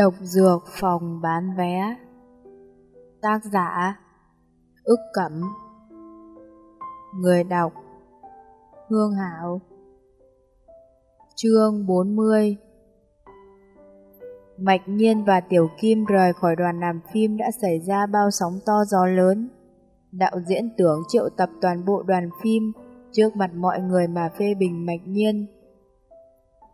Độc dược phòng bán vé Tác giả Ức Cẩm Người đọc Hương Hảo Chương 40 Mạch Nhiên và Tiểu Kim rời khỏi đoàn làm phim đã xảy ra bao sóng to gió lớn. Đạo diễn tưởng triệu tập toàn bộ đoàn phim trước mặt mọi người mà phê bình Mạch Nhiên.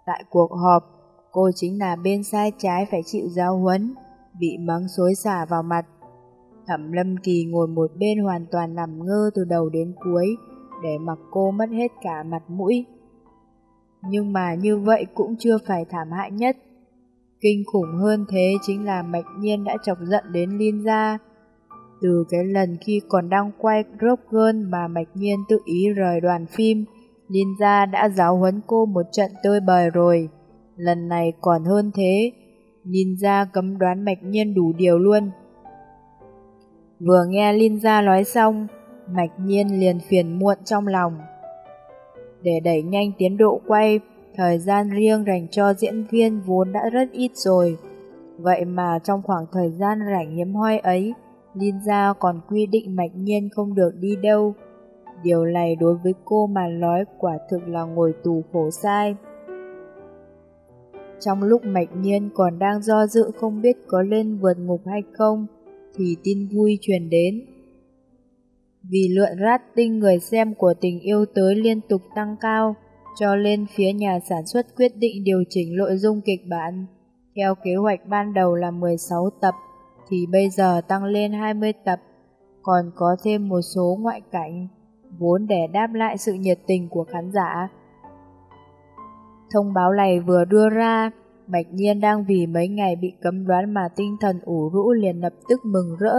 Tại cuộc họp, cô chính là bên sai trái phải chịu giáo huấn, bị mắng xối xả vào mặt. Thẩm Lâm Kỳ ngồi một bên hoàn toàn nằm ngơ từ đầu đến cuối, để mặc cô mất hết cả mặt mũi. Nhưng mà như vậy cũng chưa phải thảm hại nhất. Kinh khủng hơn thế chính là Mạch Nhiên đã chọc giận đến Liên gia. Từ cái lần khi còn đang quay Rock Girl mà Mạch Nhiên tự ý rời đoàn phim, Liên gia đã giáo huấn cô một trận tơi bời rồi. Lần này còn hơn thế, nhìn gia cấm đoán Mạch Nhiên đủ điều luôn. Vừa nghe Linh gia nói xong, Mạch Nhiên liền phiền muộn trong lòng. Để đẩy nhanh tiến độ quay, thời gian riêng dành cho diễn viên vốn đã rất ít rồi. Vậy mà trong khoảng thời gian rảnh hiếm hoi ấy, Linh Gia còn quy định Mạch Nhiên không được đi đâu. Điều này đối với cô mà nói quả thực là ngồi tù khổ sai. Trong lúc Mạch Nhiên còn đang do dự không biết có lên vượt ngục hay không, thì tin vui truyền đến. Vì lượng rating người xem của tình yêu tới liên tục tăng cao, cho nên phía nhà sản xuất quyết định điều chỉnh nội dung kịch bản. Theo kế hoạch ban đầu là 16 tập, thì bây giờ tăng lên 20 tập, còn có thêm một số ngoại cảnh, vốn để đáp lại sự nhiệt tình của khán giả. Thông báo này vừa đưa ra, Mạch Nhiên đang vì mấy ngày bị cấm đoán mà tinh thần ủ rũ liền lập tức mừng rỡ.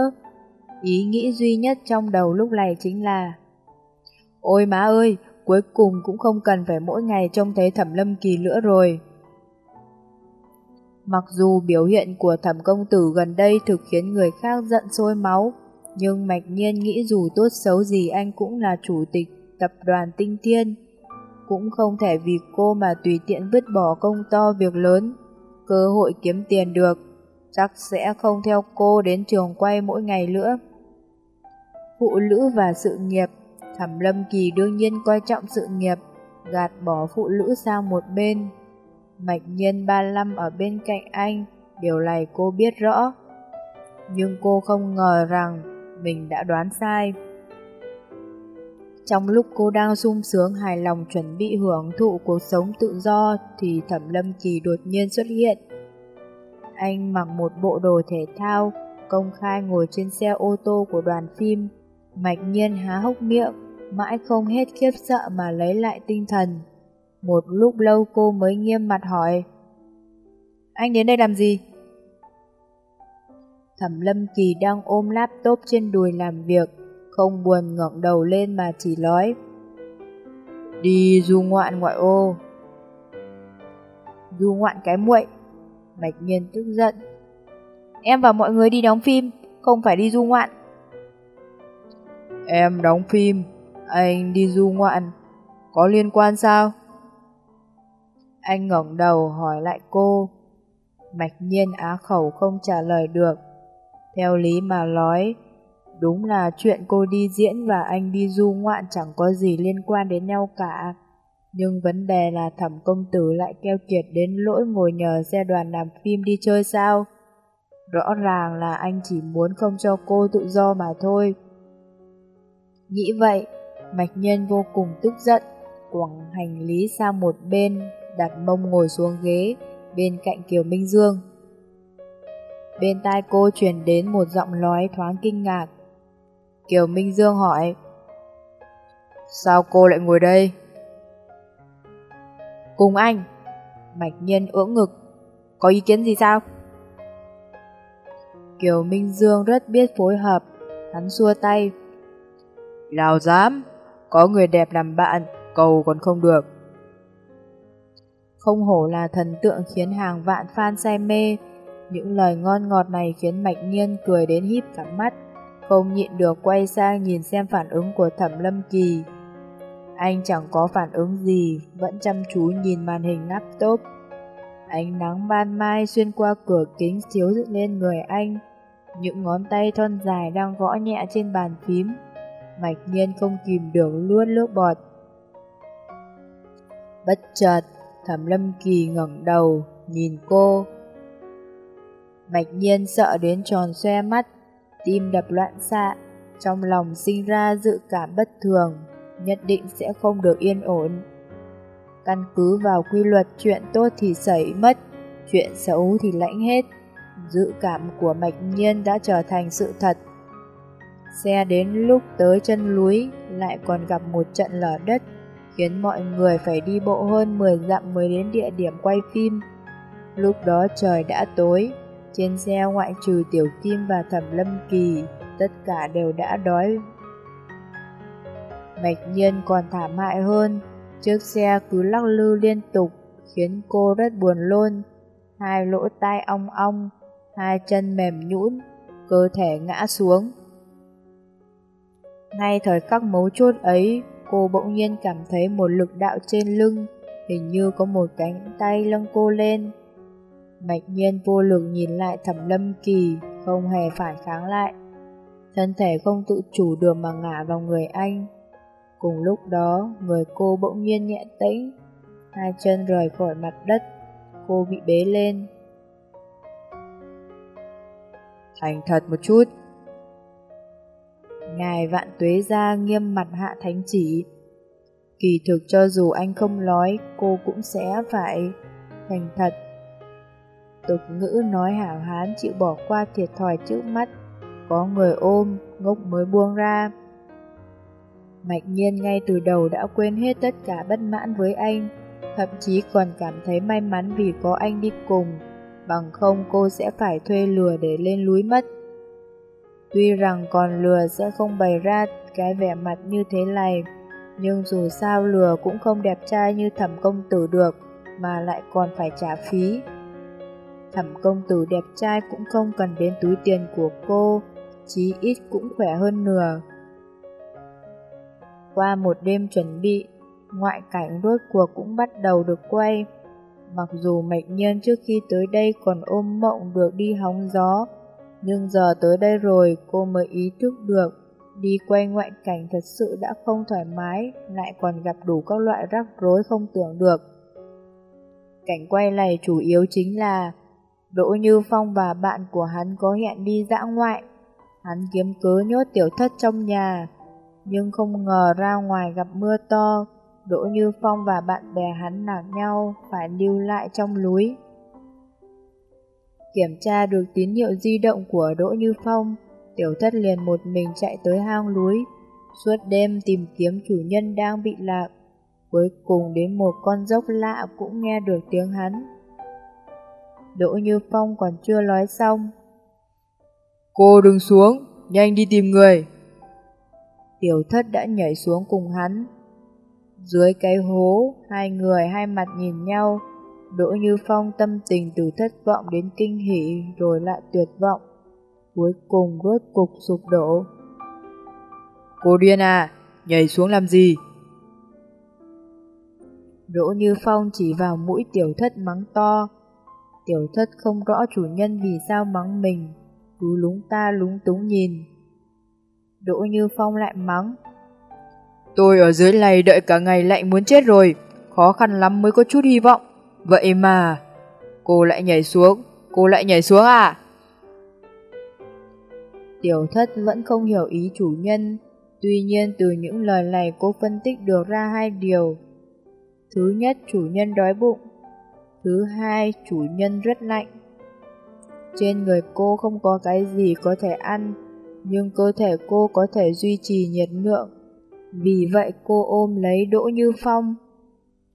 Ý nghĩ duy nhất trong đầu lúc này chính là Ôi má ơi, cuối cùng cũng không cần phải mỗi ngày trông thấy thẩm lâm kỳ nữa rồi. Mặc dù biểu hiện của thẩm công tử gần đây thực khiến người khác giận sôi máu, nhưng mạch nhiên nghĩ dù tốt xấu gì anh cũng là chủ tịch tập đoàn Tinh Thiên. Cũng không thể vì cô mà tùy tiện vứt bỏ công to việc lớn, cơ hội kiếm tiền được, chắc sẽ không theo cô đến trường quay mỗi ngày nữa. Phụ nữ và sự nghiệp Thẩm Lâm Kỳ đương nhiên coi trọng sự nghiệp, gạt bỏ phụ nữ sang một bên. Mạch Nhiên 35 ở bên cạnh anh, điều này cô biết rõ. Nhưng cô không ngờ rằng mình đã đoán sai. Trong lúc cô đang sung sướng hài lòng chuẩn bị hưởng thụ cuộc sống tự do thì Thẩm Lâm Kỳ đột nhiên xuất hiện. Anh mặc một bộ đồ thể thao, công khai ngồi trên xe ô tô của đoàn phim. Mạch Nhiên há hốc miệng, mãi không hết khiếp sợ mà lấy lại tinh thần. Một lúc lâu cô mới nghiêm mặt hỏi. Anh đến đây làm gì? Thẩm Lâm Kỳ đang ôm laptop trên đùi làm việc, không buồn ngẩng đầu lên mà chỉ nói. Đi du ngoạn ngoại ô. Du ngoạn cái muội. Mạch Nhiên tức giận. Em và mọi người đi đóng phim, không phải đi du ngoạn. Em đóng phim, anh đi du ngoạn, có liên quan sao? Anh ngẩng đầu hỏi lại cô. Mạch nhiên á khẩu không trả lời được. Theo lý mà nói, đúng là chuyện cô đi diễn và anh đi du ngoạn chẳng có gì liên quan đến nhau cả. Nhưng vấn đề là thẩm công tử lại keo kiệt đến lỗi ngồi nhờ xe đoàn làm phim đi chơi sao? Rõ ràng là anh chỉ muốn không cho cô tự do mà thôi. Nghĩ vậy, Mạch Nhân vô cùng tức giận, quẳng hành lý sang một bên, đặt mông ngồi xuống ghế, bên cạnh Kiều Minh Dương. Bên tai cô truyền đến một giọng nói thoáng kinh ngạc. Kiều Minh Dương hỏi, Sao cô lại ngồi đây? Cùng anh. Mạch Nhiên ưỡng ngực, có ý kiến gì sao? Kiều Minh Dương rất biết phối hợp, hắn xua tay. Lào dám, có người đẹp làm bạn, cầu còn không được. Không hổ là thần tượng khiến hàng vạn fan say mê. Những lời ngon ngọt này khiến Mạch Nhiên cười đến híp cả mắt, không nhịn được quay sang nhìn xem phản ứng của Thẩm Lâm Kỳ. Anh chẳng có phản ứng gì, vẫn chăm chú nhìn màn hình laptop. Ánh nắng ban mai xuyên qua cửa kính chiếu lên người anh. Những ngón tay thon dài đang gõ nhẹ trên bàn phím. Mạch nhiên không kìm được luôn nước bọt. Bất chợt, Thẩm Lâm Kỳ ngẩng đầu, nhìn cô. Mạch nhiên sợ đến tròn xoe mắt, tim đập loạn xạ, trong lòng sinh ra dự cảm bất thường, nhất định sẽ không được yên ổn. Căn cứ vào quy luật chuyện tốt thì xảy mất, chuyện xấu thì lãnh hết. Dự cảm của mạch nhiên đã trở thành sự thật. Xe đến lúc tới chân núi lại còn gặp một trận lở đất, khiến mọi người phải đi bộ hơn 10 dặm mới đến địa điểm quay phim. Lúc đó trời đã tối, trên xe ngoại trừ Tiểu Kim và Thẩm Lâm Kỳ, tất cả đều đã đói. Mạch nhiên còn thảm hại hơn, chiếc xe cứ lắc lư liên tục, khiến cô rất buồn lôn. Hai lỗ tai ong ong, hai chân mềm nhũn, cơ thể ngã xuống. Ngay thời khắc mấu chốt ấy, cô bỗng nhiên cảm thấy một lực đạo trên lưng, hình như có một cánh tay lưng cô lên. Mạch nhiên vô lực nhìn lại thẩm lâm kỳ, không hề phản kháng lại. Thân thể không tự chủ được mà ngả vào người anh. Cùng lúc đó, người cô bỗng nhiên nhẹ tĩnh, hai chân rời khỏi mặt đất, cô bị bế lên. Thành thật một chút. Ngài vạn tuế ra nghiêm mặt hạ thánh chỉ. Kỳ thực cho dù anh không nói, cô cũng sẽ phải thành thật. Tục ngữ nói hảo hán chịu bỏ qua thiệt thòi trước mắt, có người ôm, ngốc mới buông ra. Mạch nhiên ngay từ đầu đã quên hết tất cả bất mãn với anh, thậm chí còn cảm thấy may mắn vì có anh đi cùng, bằng không cô sẽ phải thuê lừa để lên núi mất. Tuy rằng còn lừa sẽ không bày ra cái vẻ mặt như thế này, nhưng dù sao lừa cũng không đẹp trai như thẩm công tử được, mà lại còn phải trả phí. Thẩm công tử đẹp trai cũng không cần đến túi tiền của cô, chí ít cũng khỏe hơn nửa. Qua một đêm chuẩn bị, ngoại cảnh rốt cuộc cũng bắt đầu được quay. Mặc dù mạch nhân trước khi tới đây còn ôm mộng được đi hóng gió, nhưng giờ tới đây rồi cô mới ý thức được đi quay ngoại cảnh thật sự đã không thoải mái, lại còn gặp đủ các loại rắc rối không tưởng được. Cảnh quay này chủ yếu chính là Đỗ Như Phong và bạn của hắn có hẹn đi dã ngoại. Hắn kiếm cớ nhốt tiểu thất trong nhà, nhưng không ngờ ra ngoài gặp mưa to, Đỗ Như Phong và bạn bè hắn nạc nhau phải lưu lại trong núi. Kiểm tra được tín hiệu di động của Đỗ Như Phong, tiểu thất liền một mình chạy tới hang núi, suốt đêm tìm kiếm chủ nhân đang bị lạc. Cuối cùng đến một con dốc lạ cũng nghe được tiếng hắn. Đỗ Như Phong còn chưa nói xong. Cô đừng xuống, nhanh đi tìm người. Tiểu thất đã nhảy xuống cùng hắn. Dưới cái hố, hai người hai mặt nhìn nhau. Đỗ Như Phong tâm tình từ thất vọng đến kinh hỉ rồi lại tuyệt vọng. Cuối cùng rốt cục sụp đổ. Cô điên à, nhảy xuống làm gì? Đỗ Như Phong chỉ vào mũi tiểu thất mắng to. Tiểu thất không rõ chủ nhân vì sao mắng mình, cứ lúng ta lúng túng nhìn. Đỗ Như Phong lại mắng. Tôi ở dưới này đợi cả ngày lạnh muốn chết rồi, khó khăn lắm mới có chút hy vọng. Vậy mà, cô lại nhảy xuống, cô lại nhảy xuống à? Tiểu thất vẫn không hiểu ý chủ nhân, tuy nhiên từ những lời này cô phân tích được ra hai điều. Thứ nhất, chủ nhân đói bụng. Thứ hai, chủ nhân rất lạnh. Trên người cô không có cái gì có thể ăn, nhưng cơ thể cô có thể duy trì nhiệt lượng. Vì vậy cô ôm lấy Đỗ Như Phong.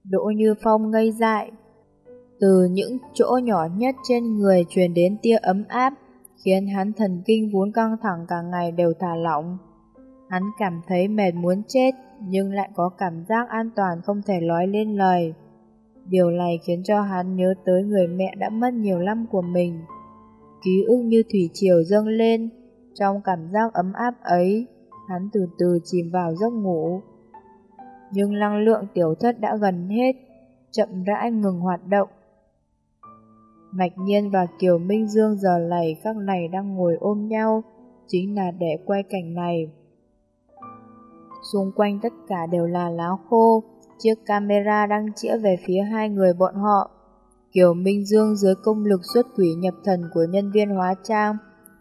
Đỗ Như Phong ngây dại. Từ những chỗ nhỏ nhất trên người truyền đến tia ấm áp, khiến hắn thần kinh vốn căng thẳng cả ngày đều thả lỏng. Hắn cảm thấy mệt muốn chết, nhưng lại có cảm giác an toàn không thể nói lên lời. Điều này khiến cho hắn nhớ tới người mẹ đã mất nhiều năm của mình. Ký ức như thủy triều dâng lên, trong cảm giác ấm áp ấy, hắn từ từ chìm vào giấc ngủ. Nhưng năng lượng tiểu thất đã gần hết, chậm rãi ngừng hoạt động. Mạch Nhiên và Kiều Minh Dương giờ này các này đang ngồi ôm nhau, chính là để quay cảnh này. Xung quanh tất cả đều là lá khô, chiếc camera đang chĩa về phía hai người bọn họ. Kiều Minh Dương dưới công lực xuất quỷ nhập thần của nhân viên hóa trang,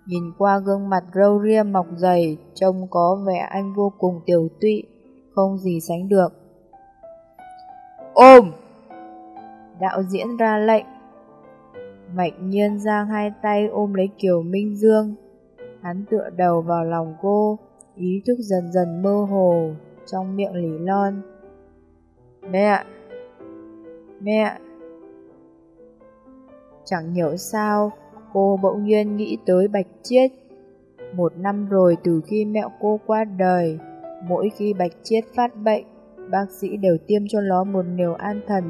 nhìn qua gương mặt râu ria mọc dày, trông có vẻ anh vô cùng tiểu tụy, không gì sánh được. Ôm! Đạo diễn ra lệnh. Mạch nhiên giang hai tay ôm lấy Kiều Minh Dương. Hắn tựa đầu vào lòng cô, ý thức dần dần mơ hồ, trong miệng lỉ lon. Mẹ! Mẹ! Chẳng hiểu sao, cô bỗng nhiên nghĩ tới Bạch Chiết. Một năm rồi từ khi mẹ cô qua đời, mỗi khi Bạch Chiết phát bệnh, bác sĩ đều tiêm cho nó một liều an thần.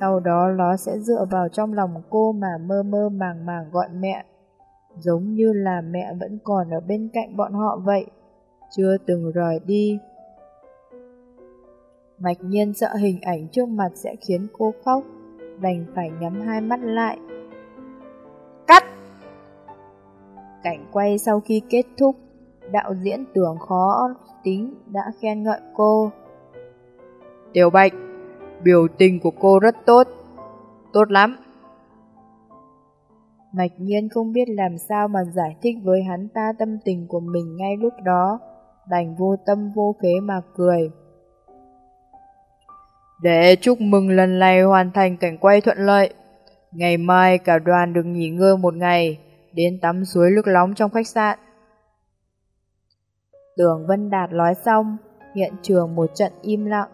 Sau đó nó sẽ dựa vào trong lòng cô mà mơ mơ màng màng gọi mẹ, giống như là mẹ vẫn còn ở bên cạnh bọn họ vậy, chưa từng rời đi. Mạch nhiên sợ hình ảnh trước mặt sẽ khiến cô khóc, đành phải nhắm hai mắt lại. Cắt! Cảnh quay sau khi kết thúc, đạo diễn tưởng khó tính đã khen ngợi cô. Tiểu Bạch, biểu tình của cô rất tốt, tốt lắm. Mạch nhiên không biết làm sao mà giải thích với hắn ta tâm tình của mình ngay lúc đó, đành vô tâm vô phế mà cười. Để chúc mừng lần này hoàn thành cảnh quay thuận lợi. Ngày mai cả đoàn được nghỉ ngơi một ngày, đến tắm suối nước nóng trong khách sạn. Tưởng Vân Đạt nói xong, hiện trường một trận im lặng.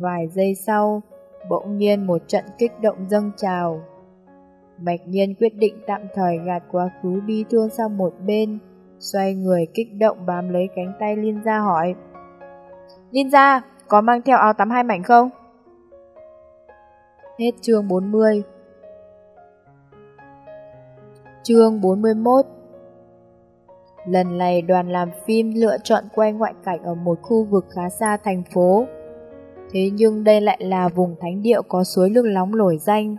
Vài giây sau, bỗng nhiên một trận kích động dâng trào. Mạch nhiên quyết định tạm thời gạt quá khứ bi thương sang một bên, xoay người kích động bám lấy cánh tay Liên Gia hỏi. Liên Gia, có mang theo áo tắm hai mảnh không? Hết chương 40 Chương 41 Lần này đoàn làm phim lựa chọn quay ngoại cảnh ở một khu vực khá xa thành phố. Thế nhưng đây lại là vùng thánh địa có suối nước nóng nổi danh.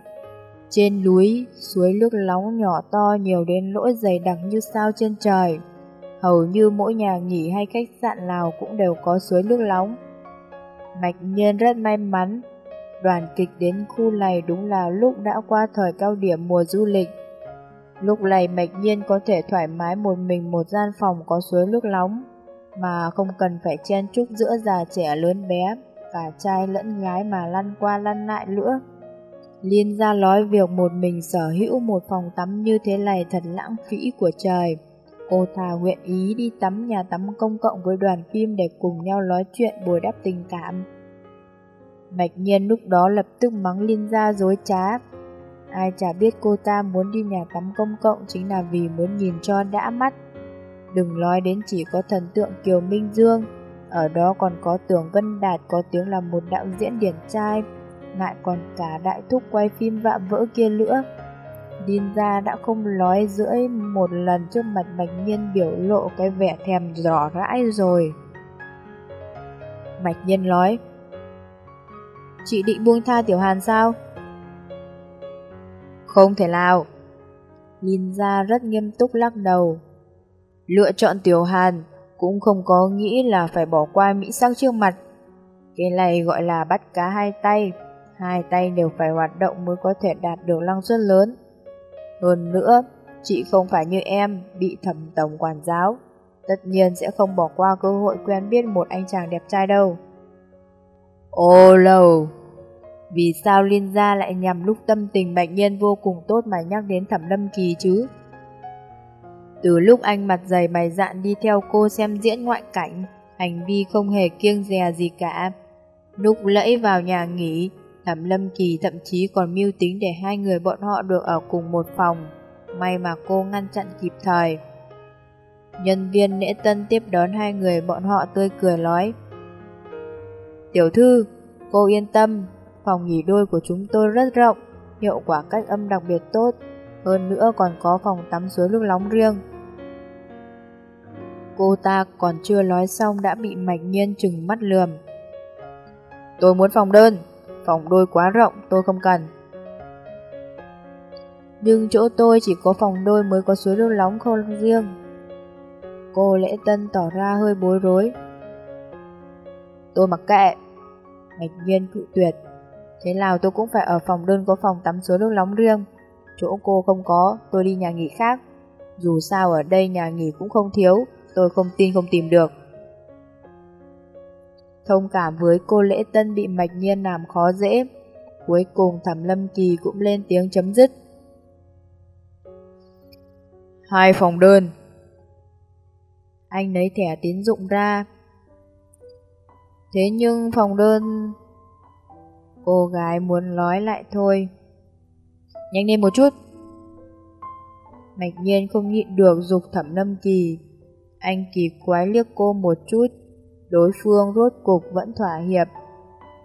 Trên núi, suối nước nóng nhỏ to nhiều đến lỗi dày đặc như sao trên trời. Hầu như mỗi nhà nghỉ hay khách sạn nào cũng đều có suối nước nóng. Mạch nhiên rất may mắn Đoàn kịch đến khu này đúng là lúc đã qua thời cao điểm mùa du lịch. Lúc này mạch nhiên có thể thoải mái một mình một gian phòng có suối nước nóng, mà không cần phải chen chúc giữa già trẻ lớn bé, cả trai lẫn gái mà lăn qua lăn lại nữa. Liên ra nói việc một mình sở hữu một phòng tắm như thế này thật lãng phí của trời. Cô thà nguyện ý đi tắm nhà tắm công cộng với đoàn phim để cùng nhau nói chuyện bồi đắp tình cảm. Mạch nhiên lúc đó lập tức mắng Liên gia dối trá. Ai chả biết cô ta muốn đi nhà tắm công cộng chính là vì muốn nhìn cho đã mắt. Đừng nói đến chỉ có thần tượng Kiều Minh Dương, ở đó còn có tưởng Vân Đạt có tiếng là một đạo diễn điển trai, lại còn cả đại thúc quay phim vạ vỡ kia nữa. Điên ra đã không nói rưỡi một lần trước mặt Bạch Nhiên biểu lộ cái vẻ thèm rõ rãi rồi. Bạch Nhiên nói, Chị định buông tha Tiểu Hàn sao? Không thể nào. linh ra rất nghiêm túc lắc đầu. Lựa chọn Tiểu Hàn cũng không có nghĩ là phải bỏ qua mỹ sắc trước mặt. Cái này gọi là bắt cá hai tay. Hai tay đều phải hoạt động mới có thể đạt được năng suất lớn. Hơn nữa, chị không phải như em, bị thẩm tổng quản giáo. Tất nhiên sẽ không bỏ qua cơ hội quen biết một anh chàng đẹp trai đâu. Ô lâu! Vì sao Liên gia lại nhằm lúc tâm tình bệnh nhân vô cùng tốt mà nhắc đến thẩm lâm kỳ chứ? Từ lúc anh mặt dày mày dạn đi theo cô xem diễn ngoại cảnh, hành vi không hề kiêng dè gì cả. Lúc lẫy vào nhà nghỉ, thẩm lâm kỳ thậm chí còn mưu tính để hai người bọn họ được ở cùng một phòng. May mà cô ngăn chặn kịp thời. Nhân viên lễ tân tiếp đón hai người bọn họ tươi cười nói Tiểu thư, cô yên tâm, phòng nghỉ đôi của chúng tôi rất rộng, hiệu quả cách âm đặc biệt tốt, hơn nữa còn có phòng tắm suối nước nóng riêng. Cô ta còn chưa nói xong đã bị mạch nhiên chừng mắt lườm. Tôi muốn phòng đơn, phòng đôi quá rộng tôi không cần. Nhưng chỗ tôi chỉ có phòng đôi mới có suối nước nóng không riêng. Cô Lễ Tân tỏ ra hơi bối rối. Tôi mặc kệ. Mạch nhiên cự tuyệt. Thế nào tôi cũng phải ở phòng đơn có phòng tắm suối nước nóng riêng. Chỗ cô không có, tôi đi nhà nghỉ khác. Dù sao ở đây nhà nghỉ cũng không thiếu, tôi không tin không tìm được. Thông cảm với cô Lễ Tân bị mạch nhiên làm khó dễ. Cuối cùng Thẩm Lâm Kỳ cũng lên tiếng chấm dứt. Hai phòng đơn. Anh lấy thẻ tín dụng ra. Thế nhưng phòng đơn... Cô gái muốn nói lại thôi. Nhanh lên một chút. Mạch nhiên không nhịn được dục thẩm lâm kỳ. Anh kỳ quái liếc cô một chút. Đối phương rốt cục vẫn thỏa hiệp.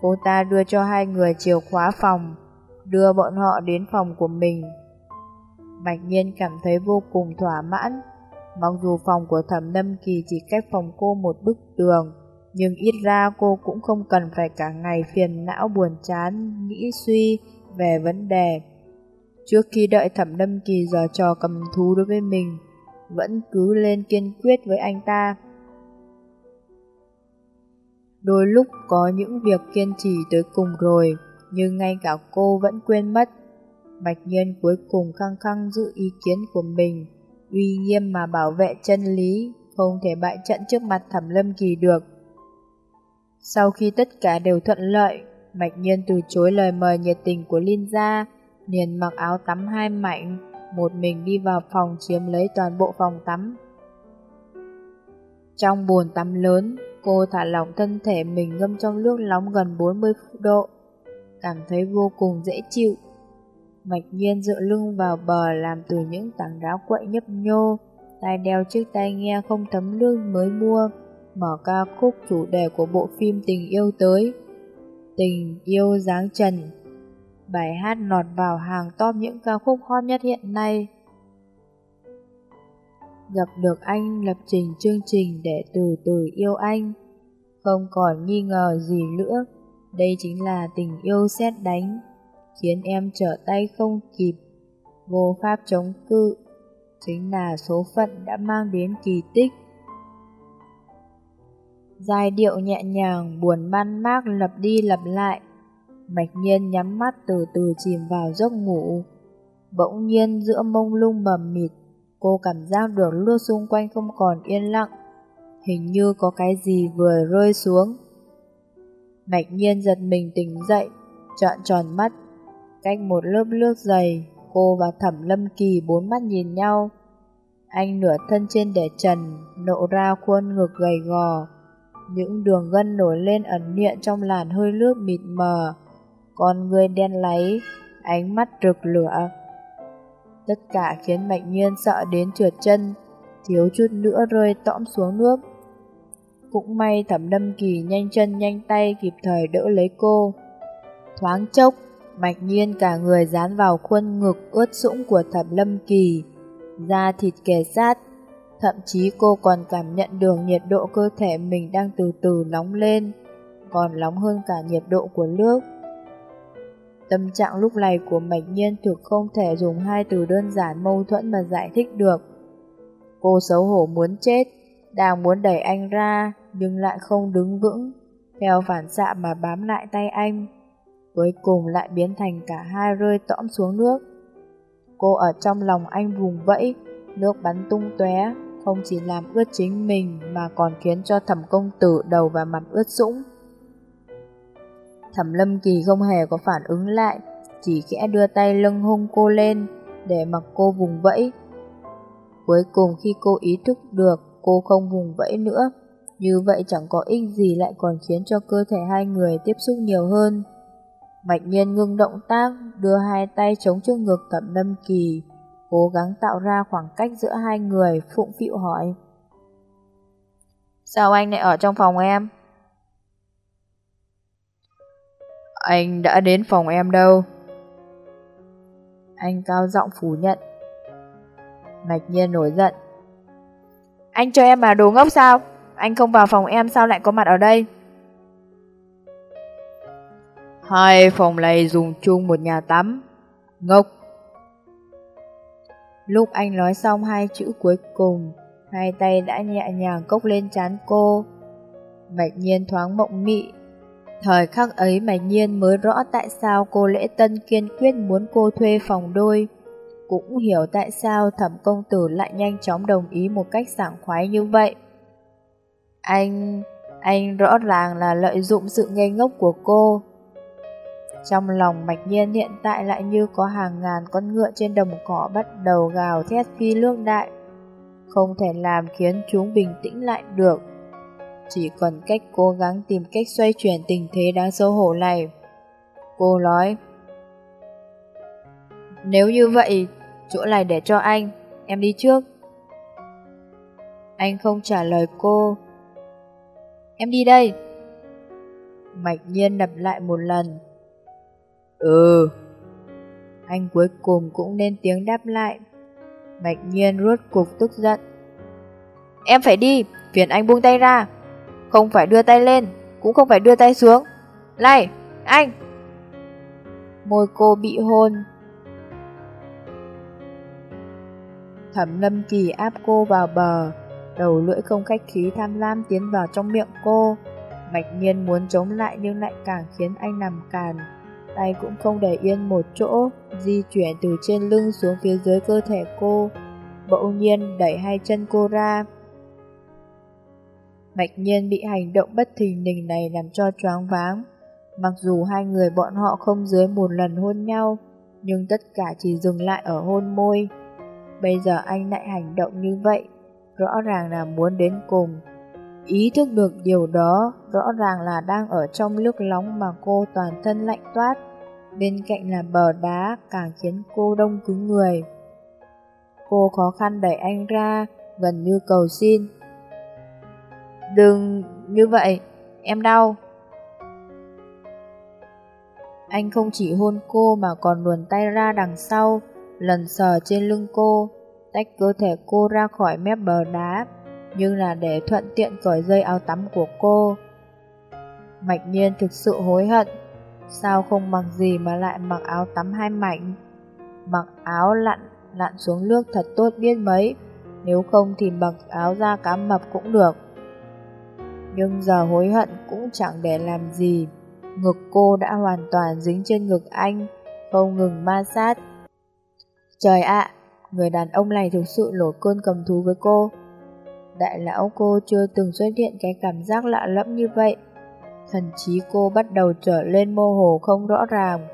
Cô ta đưa cho hai người chìa khóa phòng, đưa bọn họ đến phòng của mình. Mạch nhiên cảm thấy vô cùng thỏa mãn. Mặc dù phòng của thẩm lâm kỳ chỉ cách phòng cô một bức tường, nhưng ít ra cô cũng không cần phải cả ngày phiền não buồn chán, nghĩ suy về vấn đề. Trước khi đợi thẩm lâm kỳ giờ trò cầm thú đối với mình, vẫn cứ lên kiên quyết với anh ta. Đôi lúc có những việc kiên trì tới cùng rồi, nhưng ngay cả cô vẫn quên mất. Bạch Nhiên cuối cùng khăng khăng giữ ý kiến của mình, uy nghiêm mà bảo vệ chân lý, không thể bại trận trước mặt Thẩm Lâm Kỳ được. Sau khi tất cả đều thuận lợi, mạch Nhiên từ chối lời mời nhiệt tình của Linh gia, liền mặc áo tắm hai mảnh một mình đi vào phòng chiếm lấy toàn bộ phòng tắm. Trong bồn tắm lớn, cô thả lỏng thân thể mình ngâm trong nước nóng gần 40 độ, cảm thấy vô cùng dễ chịu. Mạch nhiên dựa lưng vào bờ làm từ những tảng đá quậy nhấp nhô, tai đeo chiếc tai nghe không thấm nước mới mua, mở ca khúc chủ đề của bộ phim Tình yêu tới. Tình yêu dáng trần Bài hát nọt vào hàng top những ca khúc hot nhất hiện nay. Gặp được anh lập trình chương trình để từ từ yêu anh. Không còn nghi ngờ gì nữa, đây chính là tình yêu xét đánh, khiến em trở tay không kịp, vô pháp chống cự. Chính là số phận đã mang đến kỳ tích. Giai điệu nhẹ nhàng, buồn man mác lặp đi lặp lại, Mạch nhiên nhắm mắt từ từ chìm vào giấc ngủ. Bỗng nhiên giữa mông lung bầm mịt, cô cảm giác được lướt xung quanh không còn yên lặng. Hình như có cái gì vừa rơi xuống. Mạch nhiên giật mình tỉnh dậy, trợn tròn mắt. Cách một lớp nước dày, cô và thẩm lâm kỳ bốn mắt nhìn nhau. Anh nửa thân trên để trần, nộ ra khuôn ngực gầy gò. Những đường gân nổi lên ẩn hiện trong làn hơi nước mịt mờ con người đen láy, ánh mắt rực lửa. Tất cả khiến Mạch Nhiên sợ đến trượt chân, thiếu chút nữa rơi tõm xuống nước. Cũng may thẩm lâm kỳ nhanh chân nhanh tay kịp thời đỡ lấy cô. Thoáng chốc, Mạch Nhiên cả người dán vào khuôn ngực ướt sũng của thẩm lâm kỳ, da thịt kề sát. Thậm chí cô còn cảm nhận được nhiệt độ cơ thể mình đang từ từ nóng lên, còn nóng hơn cả nhiệt độ của nước. Tâm trạng lúc này của Mạch Nhiên thực không thể dùng hai từ đơn giản mâu thuẫn mà giải thích được. Cô xấu hổ muốn chết, đang muốn đẩy anh ra, nhưng lại không đứng vững, theo phản xạ mà bám lại tay anh. Cuối cùng lại biến thành cả hai rơi tõm xuống nước. Cô ở trong lòng anh vùng vẫy, nước bắn tung tóe, không chỉ làm ướt chính mình mà còn khiến cho thẩm công tử đầu và mặt ướt sũng. Thẩm Lâm Kỳ không hề có phản ứng lại, chỉ khẽ đưa tay lưng hung cô lên để mặc cô vùng vẫy. Cuối cùng khi cô ý thức được cô không vùng vẫy nữa, như vậy chẳng có ích gì lại còn khiến cho cơ thể hai người tiếp xúc nhiều hơn. Mạch nhiên ngưng động tác, đưa hai tay chống trước ngực Thẩm Lâm Kỳ, cố gắng tạo ra khoảng cách giữa hai người, phụng phịu hỏi. Sao anh lại ở trong phòng em? Anh đã đến phòng em đâu? Anh cao giọng phủ nhận. Mạch nhiên nổi giận. Anh cho em mà đồ ngốc sao? Anh không vào phòng em sao lại có mặt ở đây? Hai phòng này dùng chung một nhà tắm. Ngốc. Lúc anh nói xong hai chữ cuối cùng, hai tay đã nhẹ nhàng cốc lên chán cô. Mạch nhiên thoáng mộng mị. Thời khắc ấy Mạch nhiên mới rõ tại sao cô Lễ Tân kiên quyết muốn cô thuê phòng đôi. Cũng hiểu tại sao thẩm công tử lại nhanh chóng đồng ý một cách sảng khoái như vậy. Anh... anh rõ ràng là lợi dụng sự ngây ngốc của cô. Trong lòng mạch nhiên hiện tại lại như có hàng ngàn con ngựa trên đồng cỏ bắt đầu gào thét phi lương đại. Không thể làm khiến chúng bình tĩnh lại được. Chỉ còn cách cố gắng tìm cách xoay chuyển tình thế đáng xấu hổ này. Cô nói, Nếu như vậy, chỗ này để cho anh, em đi trước. Anh không trả lời cô. Em đi đây. Mạch nhiên đập lại một lần. Ừ. Anh cuối cùng cũng nên tiếng đáp lại. Bạch nhiên rốt cục tức giận. Em phải đi, phiền anh buông tay ra. Không phải đưa tay lên, cũng không phải đưa tay xuống. Này, anh! Môi cô bị hôn. Thẩm lâm kỳ áp cô vào bờ, đầu lưỡi không khách khí tham lam tiến vào trong miệng cô. Bạch nhiên muốn chống lại nhưng lại càng khiến anh nằm càn tay cũng không để yên một chỗ, di chuyển từ trên lưng xuống phía dưới cơ thể cô, bỗng nhiên đẩy hai chân cô ra. Mạch nhiên bị hành động bất thình lình này làm cho choáng váng. Mặc dù hai người bọn họ không dưới một lần hôn nhau, nhưng tất cả chỉ dừng lại ở hôn môi. Bây giờ anh lại hành động như vậy, rõ ràng là muốn đến cùng. Ý thức được điều đó, rõ ràng là đang ở trong nước nóng mà cô toàn thân lạnh toát. Bên cạnh là bờ đá càng khiến cô đông cứng người. Cô khó khăn đẩy anh ra, gần như cầu xin. Đừng như vậy, em đau. Anh không chỉ hôn cô mà còn luồn tay ra đằng sau, lần sờ trên lưng cô, tách cơ thể cô ra khỏi mép bờ đá, nhưng là để thuận tiện cởi dây áo tắm của cô. Mạch nhiên thực sự hối hận, sao không mặc gì mà lại mặc áo tắm hai mảnh. Mặc áo lặn, lặn xuống nước thật tốt biết mấy, nếu không thì mặc áo da cá mập cũng được. Nhưng giờ hối hận cũng chẳng để làm gì, ngực cô đã hoàn toàn dính trên ngực anh, không ngừng ma sát. Trời ạ, người đàn ông này thực sự nổi cơn cầm thú với cô. Đại lão cô chưa từng xuất hiện cái cảm giác lạ lẫm như vậy. Thần trí cô bắt đầu trở lên mơ hồ không rõ ràng.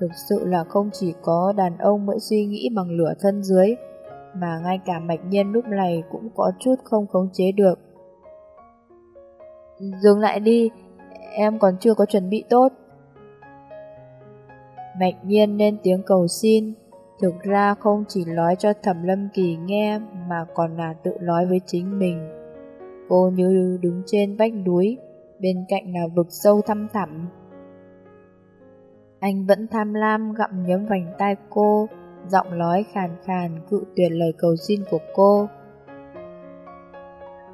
Thực sự là không chỉ có đàn ông mới suy nghĩ bằng lửa thân dưới, mà ngay cả mạch nhiên lúc này cũng có chút không khống chế được. Dừng lại đi, em còn chưa có chuẩn bị tốt. Mạch nhiên nên tiếng cầu xin, thực ra không chỉ nói cho thẩm lâm kỳ nghe mà còn là tự nói với chính mình. Cô như đứng trên vách núi, bên cạnh là vực sâu thăm thẳm. Anh vẫn tham lam gặm nhấm vành tai cô, giọng nói khàn khàn cự tuyệt lời cầu xin của cô.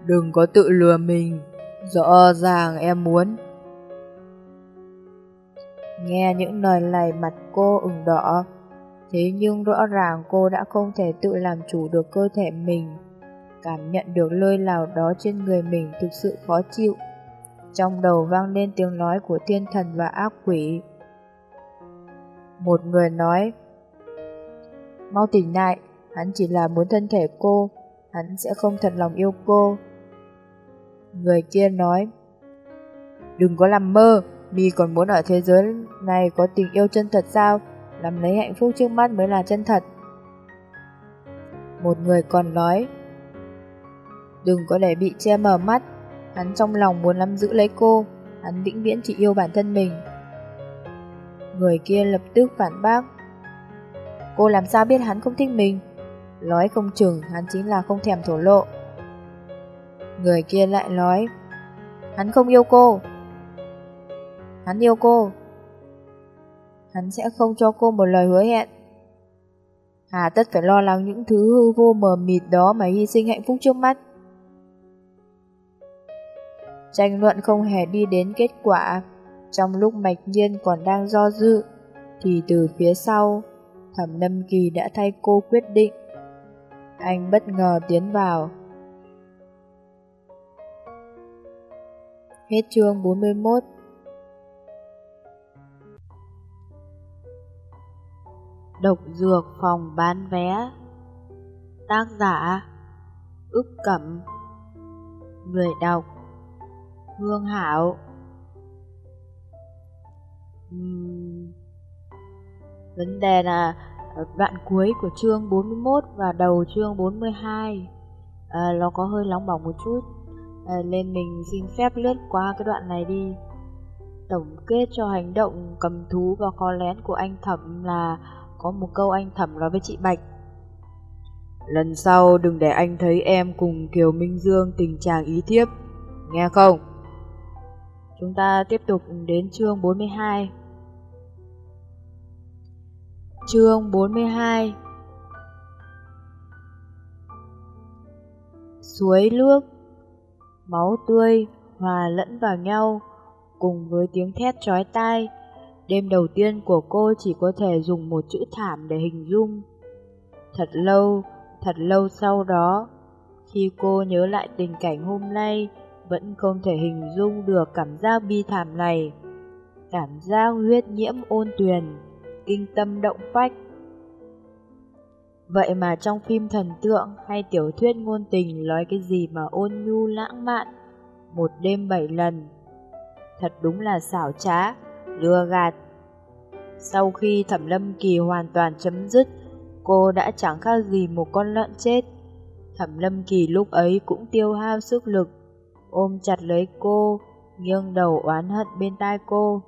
Đừng có tự lừa mình, rõ ràng em muốn. Nghe những lời này mặt cô ửng đỏ, thế nhưng rõ ràng cô đã không thể tự làm chủ được cơ thể mình. Cảm nhận được lơi lào đó trên người mình thực sự khó chịu. Trong đầu vang lên tiếng nói của thiên thần và ác quỷ. Một người nói, Mau tỉnh lại, hắn chỉ là muốn thân thể cô, hắn sẽ không thật lòng yêu cô. Người kia nói, Đừng có làm mơ, mi còn muốn ở thế giới này có tình yêu chân thật sao? Làm lấy hạnh phúc trước mắt mới là chân thật. Một người còn nói, Đừng có để bị che mờ mắt, Hắn trong lòng muốn nắm giữ lấy cô, hắn vĩnh viễn chỉ yêu bản thân mình. Người kia lập tức phản bác. Cô làm sao biết hắn không thích mình? Nói không chừng hắn chính là không thèm thổ lộ. Người kia lại nói, hắn không yêu cô. Hắn yêu cô. Hắn sẽ không cho cô một lời hứa hẹn. Hà tất phải lo lắng những thứ hư vô mờ mịt đó mà hy sinh hạnh phúc trước mắt. Tranh luận không hề đi đến kết quả. Trong lúc mạch nhiên còn đang do dự, thì từ phía sau, thẩm lâm kỳ đã thay cô quyết định. Anh bất ngờ tiến vào. Hết chương 41 Độc dược phòng bán vé Tác giả Ức Cẩm Người đọc Hương Hảo uhm, Vấn đề là ờ, đoạn cuối của chương 41 và đầu chương 42 à, ờ, Nó có hơi nóng bỏng một chút. À, Nên mình xin phép lướt qua cái đoạn này đi. Tổng kết cho hành động cầm thú và khó lén của anh Thẩm là Có một câu anh Thẩm nói với chị Bạch. Lần sau đừng để anh thấy em cùng Kiều Minh Dương tình trạng ý thiếp Nghe không? Chúng ta tiếp tục đến chương 42 Chương 42 Suối nước Máu tươi hòa lẫn vào nhau Cùng với tiếng thét chói tai. Đêm đầu tiên của cô chỉ có thể dùng một chữ thảm để hình dung. Thật lâu, thật lâu sau đó Khi cô nhớ lại tình cảnh hôm nay vẫn không thể hình dung được cảm giác bi thảm này Cảm giác huyết nhiễm ôn tuyền kinh tâm động phách. Vậy mà trong phim thần tượng hay tiểu thuyết ngôn tình nói cái gì mà ôn nhu lãng mạn, một đêm bảy lần. Thật đúng là xảo trá, lừa gạt. Sau khi thẩm lâm kỳ hoàn toàn chấm dứt, cô đã chẳng khác gì một con lợn chết. Thẩm lâm kỳ lúc ấy cũng tiêu hao sức lực, ôm chặt lấy cô, nghiêng đầu oán hận bên tai cô.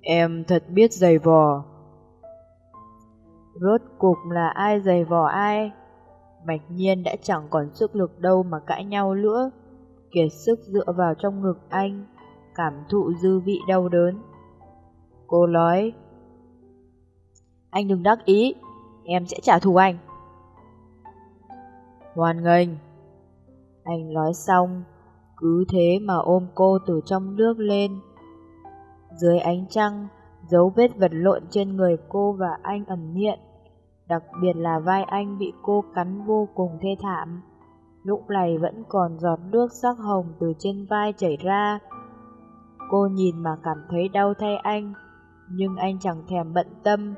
Em thật biết giày vò. Rốt cục là ai giày vò ai? Mạch nhiên đã chẳng còn sức lực đâu mà cãi nhau nữa. Kiệt sức dựa vào trong ngực anh, cảm thụ dư vị đau đớn. Cô nói, anh đừng đắc ý, em sẽ trả thù anh. Hoan nghênh. Anh nói xong, cứ thế mà ôm cô từ trong nước lên. Dưới ánh trăng, dấu vết vật lộn trên người cô và anh ẩn hiện. Đặc biệt là vai anh bị cô cắn vô cùng thê thảm. Lúc này vẫn còn giọt nước sắc hồng từ trên vai chảy ra. Cô nhìn mà cảm thấy đau thay anh, nhưng anh chẳng thèm bận tâm.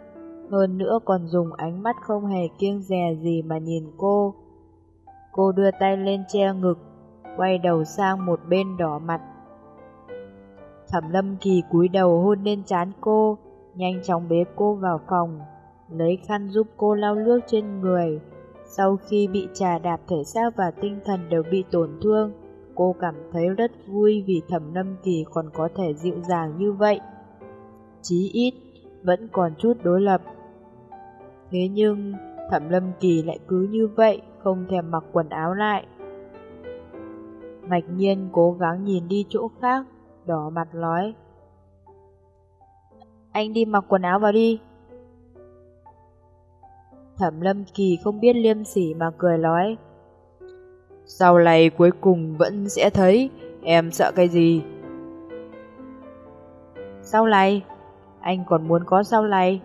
Hơn nữa còn dùng ánh mắt không hề kiêng dè gì mà nhìn cô. Cô đưa tay lên che ngực, quay đầu sang một bên đỏ mặt. Thẩm Lâm Kỳ cúi đầu hôn lên trán cô, nhanh chóng bế cô vào phòng, lấy khăn giúp cô lau nước trên người. Sau khi bị trà đạp thể xác và tinh thần đều bị tổn thương, cô cảm thấy rất vui vì Thẩm Lâm Kỳ còn có thể dịu dàng như vậy. Chí ít, vẫn còn chút đối lập. Thế nhưng, Thẩm Lâm Kỳ lại cứ như vậy, không thèm mặc quần áo lại. Mạch nhiên cố gắng nhìn đi chỗ khác, đỏ mặt nói Anh đi mặc quần áo vào đi. Thẩm lâm kỳ không biết liêm sỉ mà cười nói Sau này cuối cùng vẫn sẽ thấy Em sợ cái gì. Sau này? Anh còn muốn có sau này?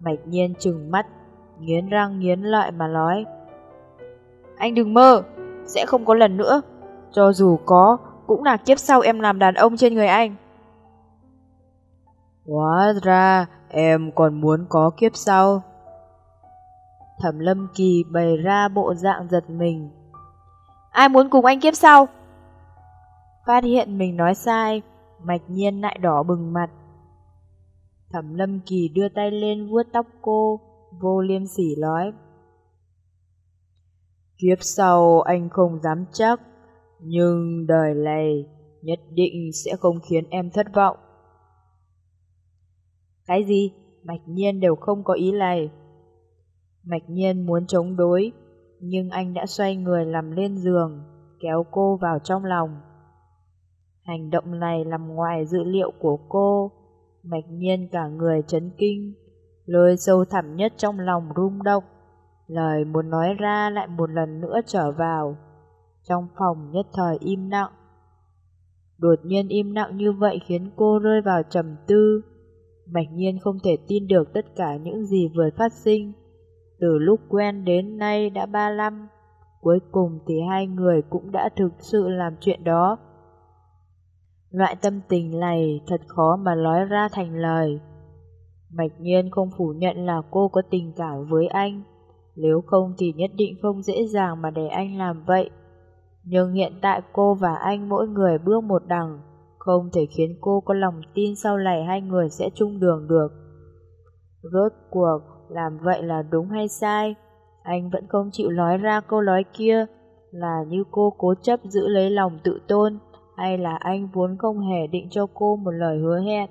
Mạch nhiên trừng mắt Nghiến răng nghiến lợi mà nói anh đừng mơ Sẽ không có lần nữa Cho dù có cũng là kiếp sau em làm đàn ông trên người anh. Hóa ra em còn muốn có kiếp sau. Thẩm Lâm Kỳ bày ra bộ dạng giật mình. Ai muốn cùng anh kiếp sau? Phát hiện mình nói sai, mạch nhiên lại đỏ bừng mặt. Thẩm Lâm Kỳ đưa tay lên vuốt tóc cô, vô liêm sỉ nói. Kiếp sau anh không dám chắc, nhưng đời này nhất định sẽ không khiến em thất vọng. Cái gì? Mạch nhiên đều không có ý này. Mạch nhiên muốn chống đối, nhưng anh đã xoay người nằm lên giường, kéo cô vào trong lòng. Hành động này nằm ngoài dự liệu của cô, mạch nhiên cả người chấn kinh, lôi sâu thẳm nhất trong lòng rung động. Lời muốn nói ra lại một lần nữa trở vào. Trong phòng nhất thời im lặng. Đột nhiên im lặng như vậy khiến cô rơi vào trầm tư. Mạch nhiên không thể tin được tất cả những gì vừa phát sinh. Từ lúc quen đến nay đã ba năm, cuối cùng thì hai người cũng đã thực sự làm chuyện đó. Loại tâm tình này thật khó mà nói ra thành lời. Mạch nhiên không phủ nhận là cô có tình cảm với anh, nếu không thì nhất định không dễ dàng mà để anh làm vậy. Nhưng hiện tại cô và anh mỗi người bước một đằng, không thể khiến cô có lòng tin sau này hai người sẽ chung đường được. Rốt cuộc, làm vậy là đúng hay sai? Anh vẫn không chịu nói ra câu nói kia, là như cô cố chấp giữ lấy lòng tự tôn, hay là anh vốn không hề định cho cô một lời hứa hẹn.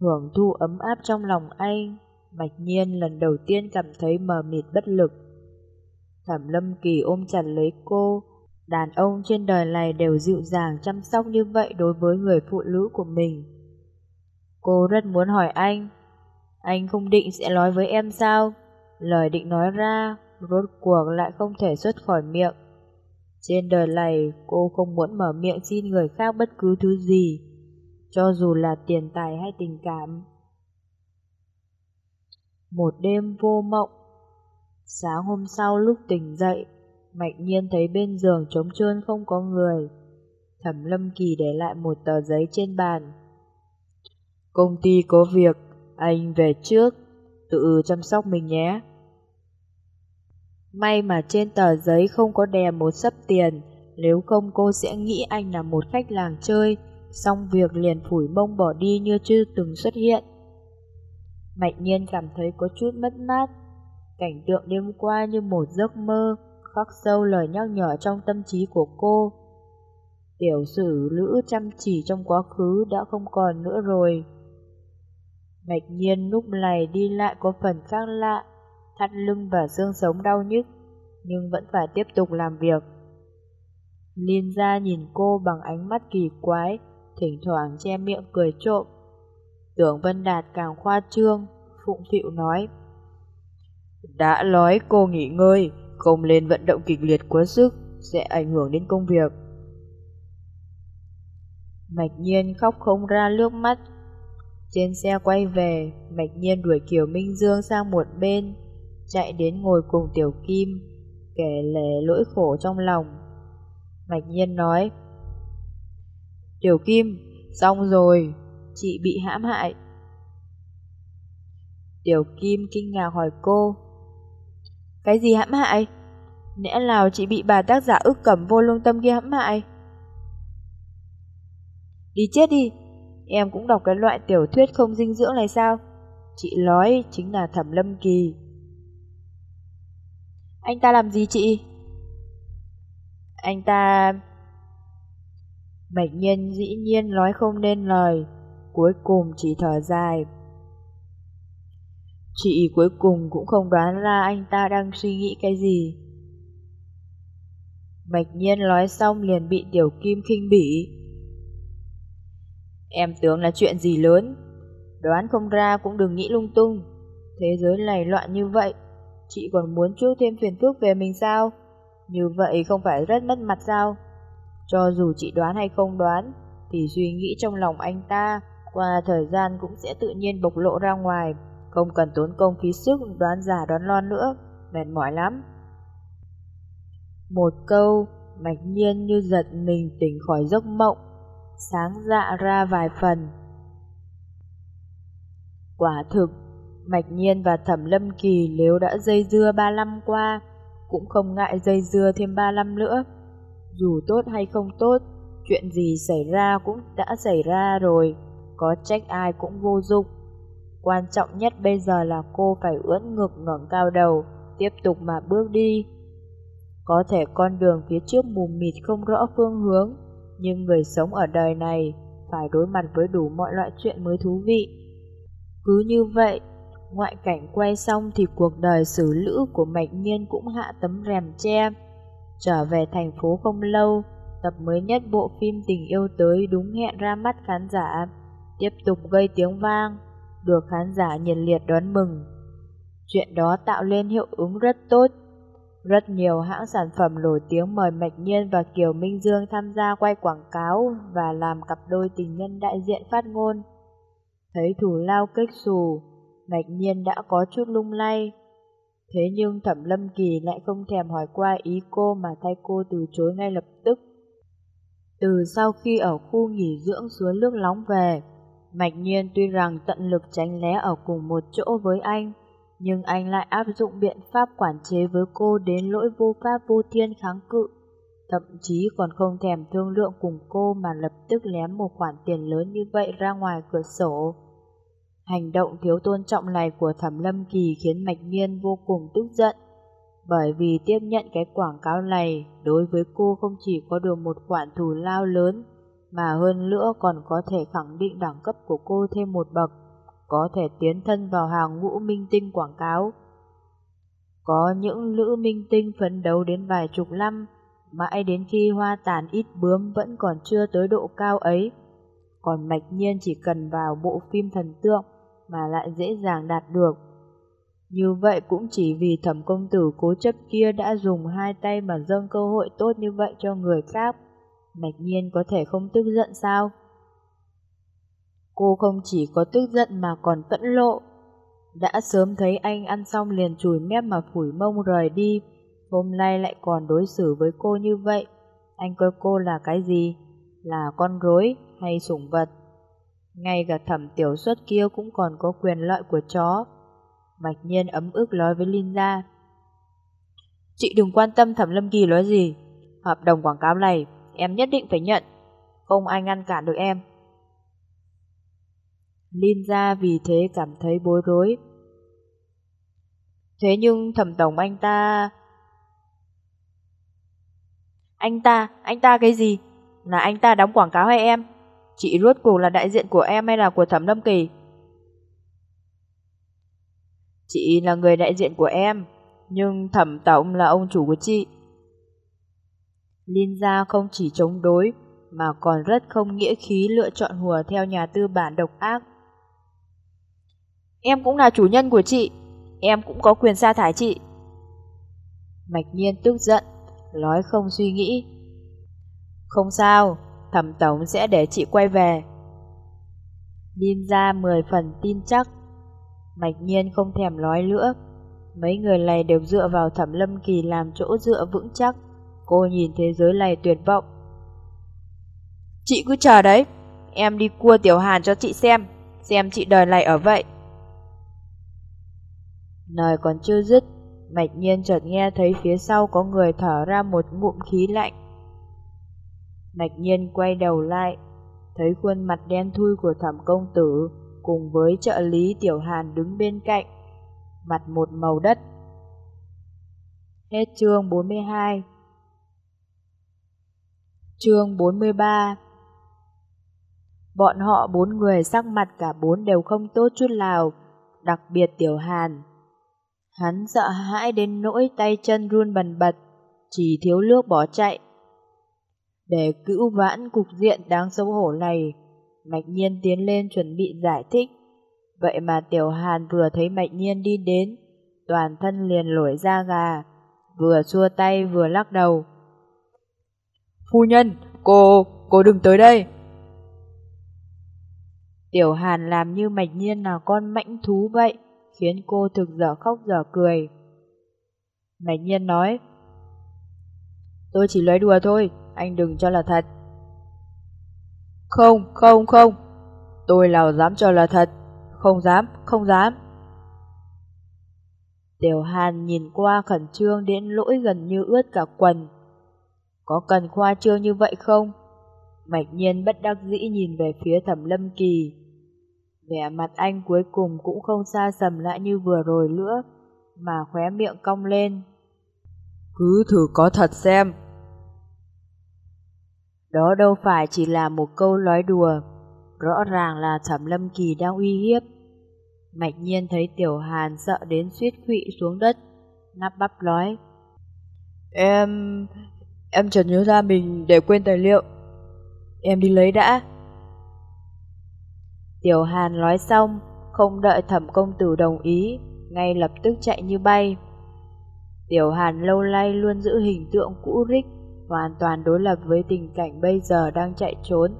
Hưởng thụ ấm áp trong lòng anh, mạch nhiên lần đầu tiên cảm thấy mờ mịt bất lực. Thẩm lâm kỳ ôm chặt lấy cô, đàn ông trên đời này đều dịu dàng chăm sóc như vậy đối với người phụ nữ của mình. Cô rất muốn hỏi anh, anh không định sẽ nói với em sao? Lời định nói ra, rốt cuộc lại không thể xuất khỏi miệng. Trên đời này, cô không muốn mở miệng xin người khác bất cứ thứ gì, cho dù là tiền tài hay tình cảm. Một đêm vô mộng Sáng hôm sau lúc tỉnh dậy, mạnh nhiên thấy bên giường trống trơn không có người. Thẩm Lâm Kỳ để lại một tờ giấy trên bàn. Công ty có việc, anh về trước, tự chăm sóc mình nhé. May mà trên tờ giấy không có đè một sấp tiền, nếu không cô sẽ nghĩ anh là một khách làng chơi, xong việc liền phủi mông bỏ đi như chưa từng xuất hiện. Mạnh nhiên cảm thấy có chút mất mát, cảnh tượng đêm qua như một giấc mơ, khắc sâu lời nhắc nhở trong tâm trí của cô. Tiểu sử lữ chăm chỉ trong quá khứ đã không còn nữa rồi. Mạch nhiên lúc này đi lại có phần khác lạ, thắt lưng và xương sống đau nhức, nhưng vẫn phải tiếp tục làm việc. Liên gia nhìn cô bằng ánh mắt kỳ quái, thỉnh thoảng che miệng cười trộm. Tưởng Vân Đạt càng khoa trương, phụng phịu nói. Đã nói cô nghỉ ngơi, không lên vận động kịch liệt quá sức, sẽ ảnh hưởng đến công việc. Mạch Nhiên khóc không ra nước mắt. Trên xe quay về, Mạch Nhiên đuổi Kiều Minh Dương sang một bên, chạy đến ngồi cùng Tiểu Kim, kể lể lỗi khổ trong lòng. Mạch Nhiên nói, Tiểu Kim, xong rồi, chị bị hãm hại. Tiểu Kim kinh ngạc hỏi cô, Cái gì hãm hại? Lẽ nào chị bị bà tác giả ức cẩm vô lương tâm kia hãm hại? Đi chết đi, em cũng đọc cái loại tiểu thuyết không dinh dưỡng này sao? Chị nói chính là Thẩm Lâm Kỳ. Anh ta làm gì chị? Anh ta... Bạch nhân dĩ nhiên nói không nên lời, cuối cùng chỉ thở dài. Chị cuối cùng cũng không đoán ra anh ta đang suy nghĩ cái gì. Mạch nhiên nói xong liền bị Tiểu Kim khinh bỉ. Em tưởng là chuyện gì lớn, đoán không ra cũng đừng nghĩ lung tung. Thế giới này loạn như vậy, chị còn muốn chuốc thêm phiền phức về mình sao? Như vậy không phải rất mất mặt sao? Cho dù chị đoán hay không đoán, thì suy nghĩ trong lòng anh ta qua thời gian cũng sẽ tự nhiên bộc lộ ra ngoài, không cần tốn công phí sức đoán giả đoán lon nữa, mệt mỏi lắm. Một câu, mạch nhiên như giật mình tỉnh khỏi giấc mộng, sáng dạ ra vài phần. Quả thực, Mạch Nhiên và Thẩm Lâm Kỳ nếu đã dây dưa ba năm qua, cũng không ngại dây dưa thêm ba năm nữa. Dù tốt hay không tốt, chuyện gì xảy ra cũng đã xảy ra rồi, có trách ai cũng vô dụng. Quan trọng nhất bây giờ là cô phải ưỡn ngực ngẩng cao đầu, tiếp tục mà bước đi. Có thể con đường phía trước mù mịt không rõ phương hướng, nhưng người sống ở đời này phải đối mặt với đủ mọi loại chuyện mới thú vị. Cứ như vậy, ngoại cảnh quay xong thì cuộc đời xử lữ của Mạch Nhiên cũng hạ tấm rèm che. Trở về thành phố không lâu, tập mới nhất bộ phim Tình yêu tới đúng hẹn ra mắt khán giả, tiếp tục gây tiếng vang, được khán giả nhiệt liệt đón mừng. Chuyện đó tạo lên hiệu ứng rất tốt. Rất nhiều hãng sản phẩm nổi tiếng mời Mạch Nhiên và Kiều Minh Dương tham gia quay quảng cáo và làm cặp đôi tình nhân đại diện phát ngôn. Thấy thủ lao kích xù, Mạch Nhiên đã có chút lung lay, Thế nhưng Thẩm Lâm Kỳ lại không thèm hỏi qua ý cô mà thay cô từ chối ngay lập tức. Từ sau khi ở khu nghỉ dưỡng suối nước nóng về, Mạch Nhiên tuy rằng tận lực tránh né ở cùng một chỗ với anh, nhưng anh lại áp dụng biện pháp quản chế với cô đến lỗi vô pháp vô thiên kháng cự. Thậm chí còn không thèm thương lượng cùng cô mà lập tức lém một khoản tiền lớn như vậy ra ngoài cửa sổ. Hành động thiếu tôn trọng này của Thẩm Lâm Kỳ khiến Mạch Nhiên vô cùng tức giận, bởi vì tiếp nhận cái quảng cáo này đối với cô không chỉ có được một khoản thù lao lớn, mà hơn nữa còn có thể khẳng định đẳng cấp của cô thêm một bậc, có thể tiến thân vào hàng ngũ minh tinh quảng cáo. Có những nữ minh tinh phấn đấu đến vài chục năm, mãi đến khi hoa tàn ít bướm vẫn còn chưa tới độ cao ấy. Còn mạch nhiên chỉ cần vào bộ phim thần tượng mà lại dễ dàng đạt được. Như vậy cũng chỉ vì thẩm công tử cố chấp kia đã dùng hai tay mà dâng cơ hội tốt như vậy cho người khác. Mạch nhiên có thể không tức giận sao? Cô không chỉ có tức giận mà còn tẫn lộ. Đã sớm thấy anh ăn xong liền chùi mép mà phủi mông rời đi. Hôm nay lại còn đối xử với cô như vậy. Anh coi cô là cái gì? Là con rối hay sủng vật? Ngay cả thẩm tiểu xuất kia cũng còn có quyền lợi của chó. Mạch nhiên ấm ức nói với Linda. Chị đừng quan tâm thẩm lâm kỳ nói gì. Hợp đồng quảng cáo này em nhất định phải nhận. Không ai ngăn cản được em. Linda vì thế cảm thấy bối rối. Thế nhưng thẩm tổng anh ta... Anh ta, anh ta cái gì? Là anh ta đóng quảng cáo hay em? Chị rốt cuộc là đại diện của em hay là của thẩm lâm kỳ? Chị là người đại diện của em, nhưng thẩm tổng là ông chủ của chị. Linda không chỉ chống đối, mà còn rất không nghĩa khí lựa chọn hùa theo nhà tư bản độc ác. Em cũng là chủ nhân của chị, em cũng có quyền sa thải chị. Mạch nhiên tức giận, nói không suy nghĩ. Không sao, thẩm tổng sẽ để chị quay về. Linda mười phần tin chắc. Mạch nhiên không thèm nói nữa. Mấy người này đều dựa vào thẩm lâm kỳ làm chỗ dựa vững chắc. Cô nhìn thế giới này tuyệt vọng. Chị cứ chờ đấy, em đi cua tiểu hàn cho chị xem, xem chị đời này ở vậy. Lời còn chưa dứt, mạch nhiên chợt nghe thấy phía sau có người thở ra một ngụm khí lạnh. Mạch nhiên quay đầu lại, thấy khuôn mặt đen thui của thẩm công tử cùng với trợ lý tiểu hàn đứng bên cạnh, mặt một màu đất. Hết chương 42 Chương 43 Bọn họ bốn người sắc mặt cả bốn đều không tốt chút nào, đặc biệt Tiểu Hàn. Hắn sợ hãi đến nỗi tay chân run bần bật, chỉ thiếu nước bỏ chạy. Để cứu vãn cục diện đáng xấu hổ này, Mạch Nhiên tiến lên chuẩn bị giải thích. Vậy mà Tiểu Hàn vừa thấy Mạch Nhiên đi đến, toàn thân liền lổi da gà, vừa xua tay vừa lắc đầu. Phu nhân, cô, cô đừng tới đây. Tiểu Hàn làm như mạch nhiên là con mãnh thú vậy, khiến cô thực dở khóc dở cười. Mạch nhiên nói, Tôi chỉ nói đùa thôi, anh đừng cho là thật. Không, không, không, tôi nào dám cho là thật, không dám, không dám. Tiểu Hàn nhìn qua khẩn trương đến lỗi gần như ướt cả quần. Có cần khoa trương như vậy không? Mạch nhiên bất đắc dĩ nhìn về phía thẩm lâm kỳ. Vẻ mặt anh cuối cùng cũng không xa sầm lại như vừa rồi nữa, mà khóe miệng cong lên. Cứ thử có thật xem. Đó đâu phải chỉ là một câu nói đùa, rõ ràng là thẩm lâm kỳ đang uy hiếp. Mạch nhiên thấy tiểu hàn sợ đến suýt khụy xuống đất, nắp bắp nói. Em... Em chợt nhớ ra mình để quên tài liệu. Em đi lấy đã. Tiểu Hàn nói xong, không đợi thẩm công tử đồng ý, ngay lập tức chạy như bay. Tiểu Hàn lâu nay luôn giữ hình tượng cũ rích, hoàn toàn đối lập với tình cảnh bây giờ đang chạy trốn,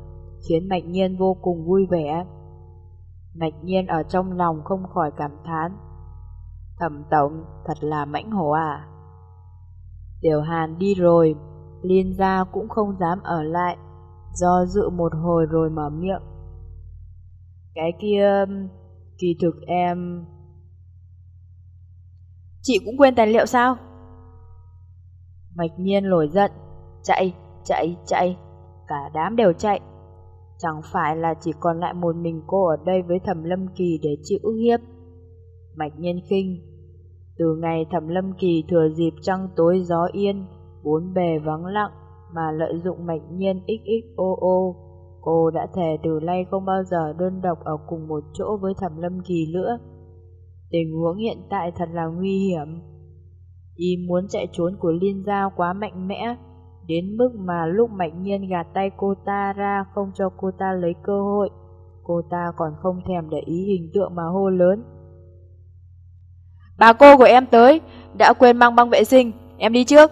khiến Mạch Nhiên vô cùng vui vẻ. Mạch Nhiên ở trong lòng không khỏi cảm thán. Thẩm tổng thật là mãnh hổ à. Tiểu Hàn đi rồi, Liên gia cũng không dám ở lại, do dự một hồi rồi mở miệng. Cái kia, kỳ thực em... Chị cũng quên tài liệu sao? Mạch nhiên nổi giận, chạy, chạy, chạy, cả đám đều chạy. Chẳng phải là chỉ còn lại một mình cô ở đây với thẩm lâm kỳ để chịu ức hiếp. Mạch nhiên khinh Từ ngày thẩm lâm kỳ thừa dịp trăng tối gió yên, bốn bề vắng lặng, mà lợi dụng mạch nhiên XXOO, cô đã thề từ nay không bao giờ đơn độc ở cùng một chỗ với thẩm lâm kỳ nữa. Tình huống hiện tại thật là nguy hiểm. Ý muốn chạy trốn của Liên Giao quá mạnh mẽ, đến mức mà lúc Mạch Nhiên gạt tay cô ta ra không cho cô ta lấy cơ hội, cô ta còn không thèm để ý hình tượng mà hô lớn. Bà cô của em tới, đã quên mang băng vệ sinh, em đi trước.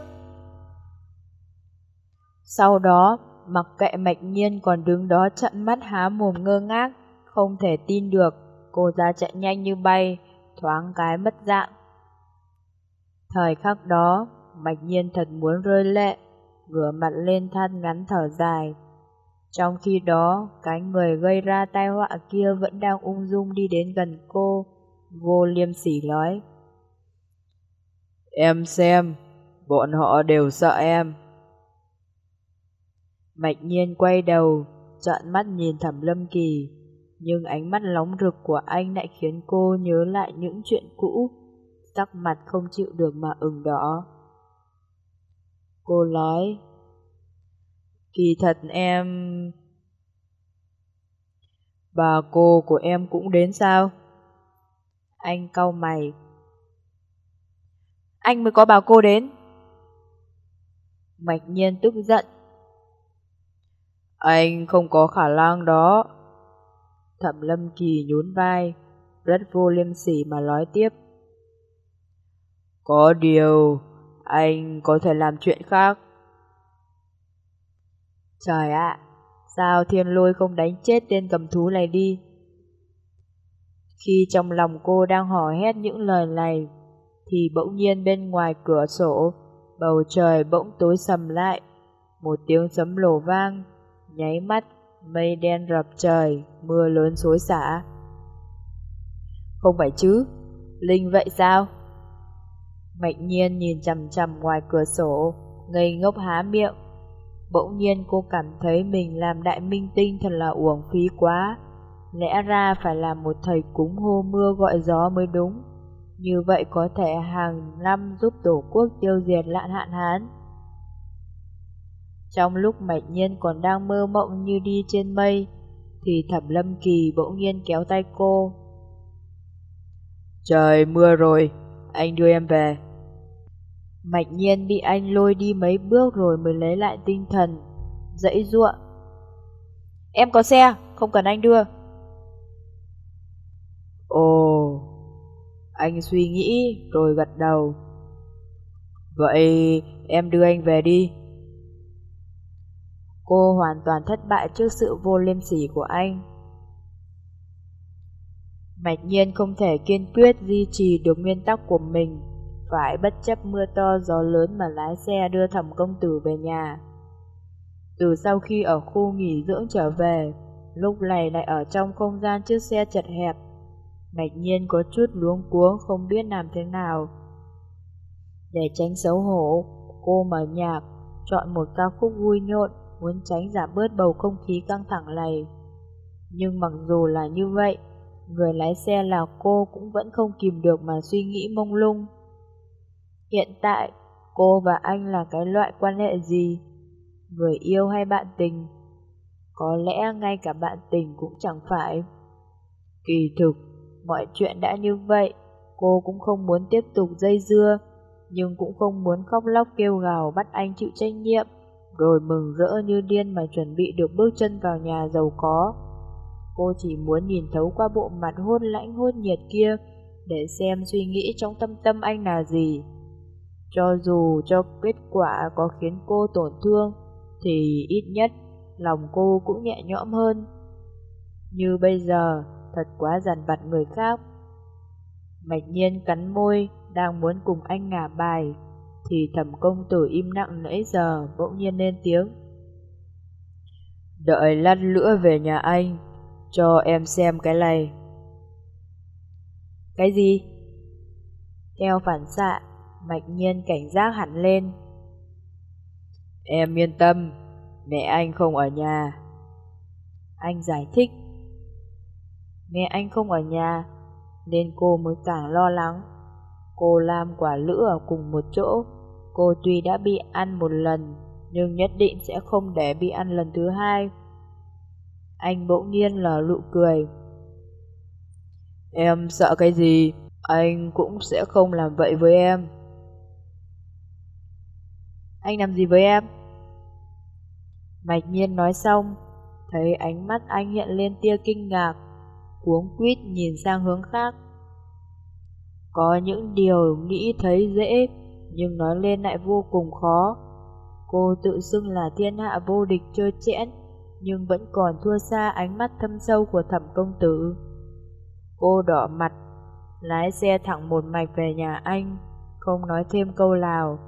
Sau đó, mặc kệ Mạch Nhiên còn đứng đó trận mắt há mồm ngơ ngác, không thể tin được, cô ra chạy nhanh như bay, thoáng cái mất dạng. Thời khắc đó, Mạch Nhiên thật muốn rơi lệ, ngửa mặt lên than ngắn thở dài. Trong khi đó, cái người gây ra tai họa kia vẫn đang ung dung đi đến gần cô, vô liêm sỉ nói. Em xem, bọn họ đều sợ em. Mạch nhiên quay đầu, trợn mắt nhìn thẩm lâm kỳ, nhưng ánh mắt nóng rực của anh lại khiến cô nhớ lại những chuyện cũ, sắc mặt không chịu được mà ửng đỏ. Cô nói, kỳ thật em... Bà cô của em cũng đến sao? Anh cau mày. Anh mới có bà cô đến. Mạch nhiên tức giận. Anh không có khả năng đó. Thẩm lâm kỳ nhún vai, rất vô liêm sỉ mà nói tiếp. Có điều, anh có thể làm chuyện khác. Trời ạ, sao thiên lôi không đánh chết tên cầm thú này đi? Khi trong lòng cô đang hò hét những lời này, thì bỗng nhiên bên ngoài cửa sổ, bầu trời bỗng tối sầm lại. Một tiếng sấm lổ vang, nháy mắt, mây đen rập trời, mưa lớn xối xả. Không phải chứ, Linh vậy sao? Mạnh nhiên nhìn chằm chằm ngoài cửa sổ, ngây ngốc há miệng. Bỗng nhiên cô cảm thấy mình làm đại minh tinh thật là uổng phí quá. Lẽ ra phải là một thầy cúng hô mưa gọi gió mới đúng. Như vậy có thể hàng năm giúp tổ quốc tiêu diệt lạn hạn hán. Trong lúc Mạch Nhiên còn đang mơ mộng như đi trên mây, thì Thẩm Lâm Kỳ bỗng nhiên kéo tay cô. Trời mưa rồi, anh đưa em về. Mạch Nhiên bị anh lôi đi mấy bước rồi mới lấy lại tinh thần, dãy ruộng. Em có xe, không cần anh đưa. Ồ, anh suy nghĩ rồi gật đầu. Vậy em đưa anh về đi. Cô hoàn toàn thất bại trước sự vô liêm sỉ của anh. Mạch nhiên không thể kiên quyết duy trì được nguyên tắc của mình, phải bất chấp mưa to gió lớn mà lái xe đưa thẩm công tử về nhà. Từ sau khi ở khu nghỉ dưỡng trở về, lúc này lại ở trong không gian chiếc xe chật hẹp, Mạch nhiên có chút luống cuống không biết làm thế nào. Để tránh xấu hổ, cô mở nhạc, chọn một ca khúc vui nhộn, muốn tránh giảm bớt bầu không khí căng thẳng này. Nhưng mặc dù là như vậy, người lái xe là cô cũng vẫn không kìm được mà suy nghĩ mông lung. Hiện tại, cô và anh là cái loại quan hệ gì? Người yêu hay bạn tình? Có lẽ ngay cả bạn tình cũng chẳng phải. Kỳ thực, mọi chuyện đã như vậy, cô cũng không muốn tiếp tục dây dưa, nhưng cũng không muốn khóc lóc kêu gào bắt anh chịu trách nhiệm rồi mừng rỡ như điên mà chuẩn bị được bước chân vào nhà giàu có. Cô chỉ muốn nhìn thấu qua bộ mặt hôn lãnh hôn nhiệt kia để xem suy nghĩ trong tâm tâm anh là gì. Cho dù cho kết quả có khiến cô tổn thương, thì ít nhất lòng cô cũng nhẹ nhõm hơn. Như bây giờ, thật quá giàn vặt người khác. Mạch nhiên cắn môi, đang muốn cùng anh ngả bài, thì thẩm công tử im lặng nãy giờ bỗng nhiên lên tiếng. Đợi lát nữa về nhà anh, cho em xem cái này. Cái gì? Theo phản xạ, mạch nhiên cảnh giác hẳn lên. Em yên tâm, mẹ anh không ở nhà. Anh giải thích. Mẹ anh không ở nhà, nên cô mới càng lo lắng. Cô làm quả lữ ở cùng một chỗ, cô tuy đã bị ăn một lần, nhưng nhất định sẽ không để bị ăn lần thứ hai. Anh bỗng nhiên lở lụ cười. Em sợ cái gì, anh cũng sẽ không làm vậy với em. Anh làm gì với em? Mạch nhiên nói xong, thấy ánh mắt anh hiện lên tia kinh ngạc, cuống quýt nhìn sang hướng khác. Có những điều nghĩ thấy dễ, nhưng nói lên lại vô cùng khó. Cô tự xưng là thiên hạ vô địch chơi chẽn, nhưng vẫn còn thua xa ánh mắt thâm sâu của thẩm công tử. Cô đỏ mặt, lái xe thẳng một mạch về nhà anh, không nói thêm câu nào.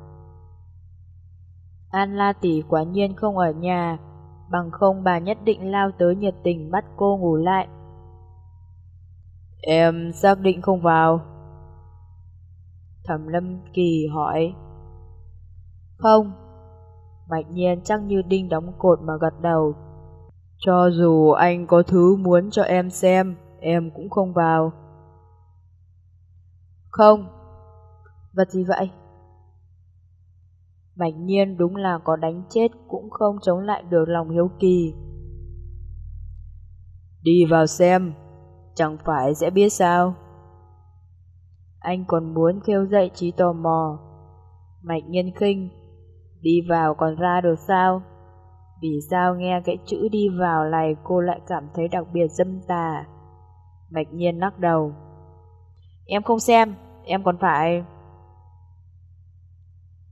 An La Tỷ quả nhiên không ở nhà, bằng không bà nhất định lao tới nhiệt tình bắt cô ngủ lại. Em xác định không vào. Thẩm Lâm Kỳ hỏi. Không. Mạch nhiên chắc như đinh đóng cột mà gật đầu. Cho dù anh có thứ muốn cho em xem, em cũng không vào. Không. Vật gì vậy? Mạch nhiên đúng là có đánh chết cũng không chống lại được lòng hiếu kỳ. Đi vào xem, chẳng phải sẽ biết sao. Anh còn muốn khêu dậy trí tò mò. Mạch nhân khinh, đi vào còn ra được sao? Vì sao nghe cái chữ đi vào này cô lại cảm thấy đặc biệt dâm tà? Mạch nhiên lắc đầu. Em không xem, em còn phải...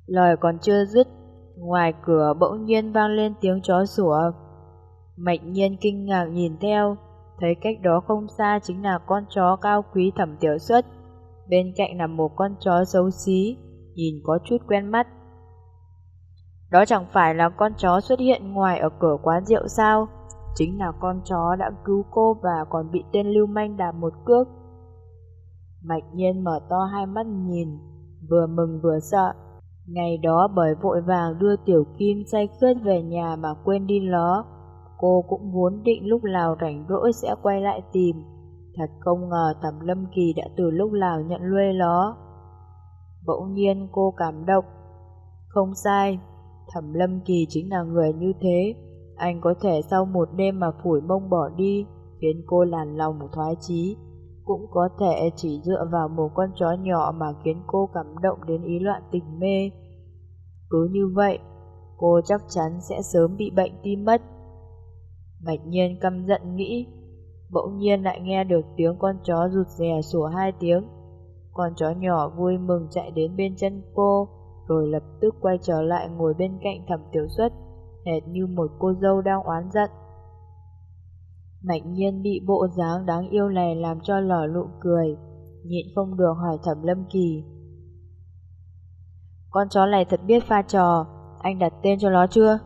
Lời còn chưa dứt, ngoài cửa bỗng nhiên vang lên tiếng chó sủa. Mạch nhiên kinh ngạc nhìn theo, thấy cách đó không xa chính là con chó cao quý thẩm tiểu xuất. Bên cạnh là một con chó xấu xí, nhìn có chút quen mắt. Đó chẳng phải là con chó xuất hiện ngoài ở cửa quán rượu sao? Chính là con chó đã cứu cô và còn bị tên lưu manh đạp một cước. Mạch nhiên mở to hai mắt nhìn, vừa mừng vừa sợ. Ngày đó bởi vội vàng đưa Tiểu Kim say khướt về nhà mà quên đi nó, cô cũng vốn định lúc nào rảnh rỗi sẽ quay lại tìm. Thật không ngờ Thẩm Lâm Kỳ đã từ lúc nào nhận nuôi nó. Bỗng nhiên cô cảm động. Không sai, Thẩm Lâm Kỳ chính là người như thế. Anh có thể sau một đêm mà phủi mông bỏ đi, khiến cô làn lòng thoái chí. Cũng có thể chỉ dựa vào một con chó nhỏ mà khiến cô cảm động đến ý loạn tình mê. Cứ như vậy, cô chắc chắn sẽ sớm bị bệnh tim mất. Mạch nhiên căm giận nghĩ, bỗng nhiên lại nghe được tiếng con chó rụt rè sủa hai tiếng. Con chó nhỏ vui mừng chạy đến bên chân cô, rồi lập tức quay trở lại ngồi bên cạnh thẩm tiểu xuất, hệt như một cô dâu đang oán giận. mạnh nhiên bị bộ dáng đáng yêu này làm cho lở lụ cười, nhịn không được hỏi thẩm lâm kỳ. Con chó này thật biết pha trò, anh đặt tên cho nó chưa?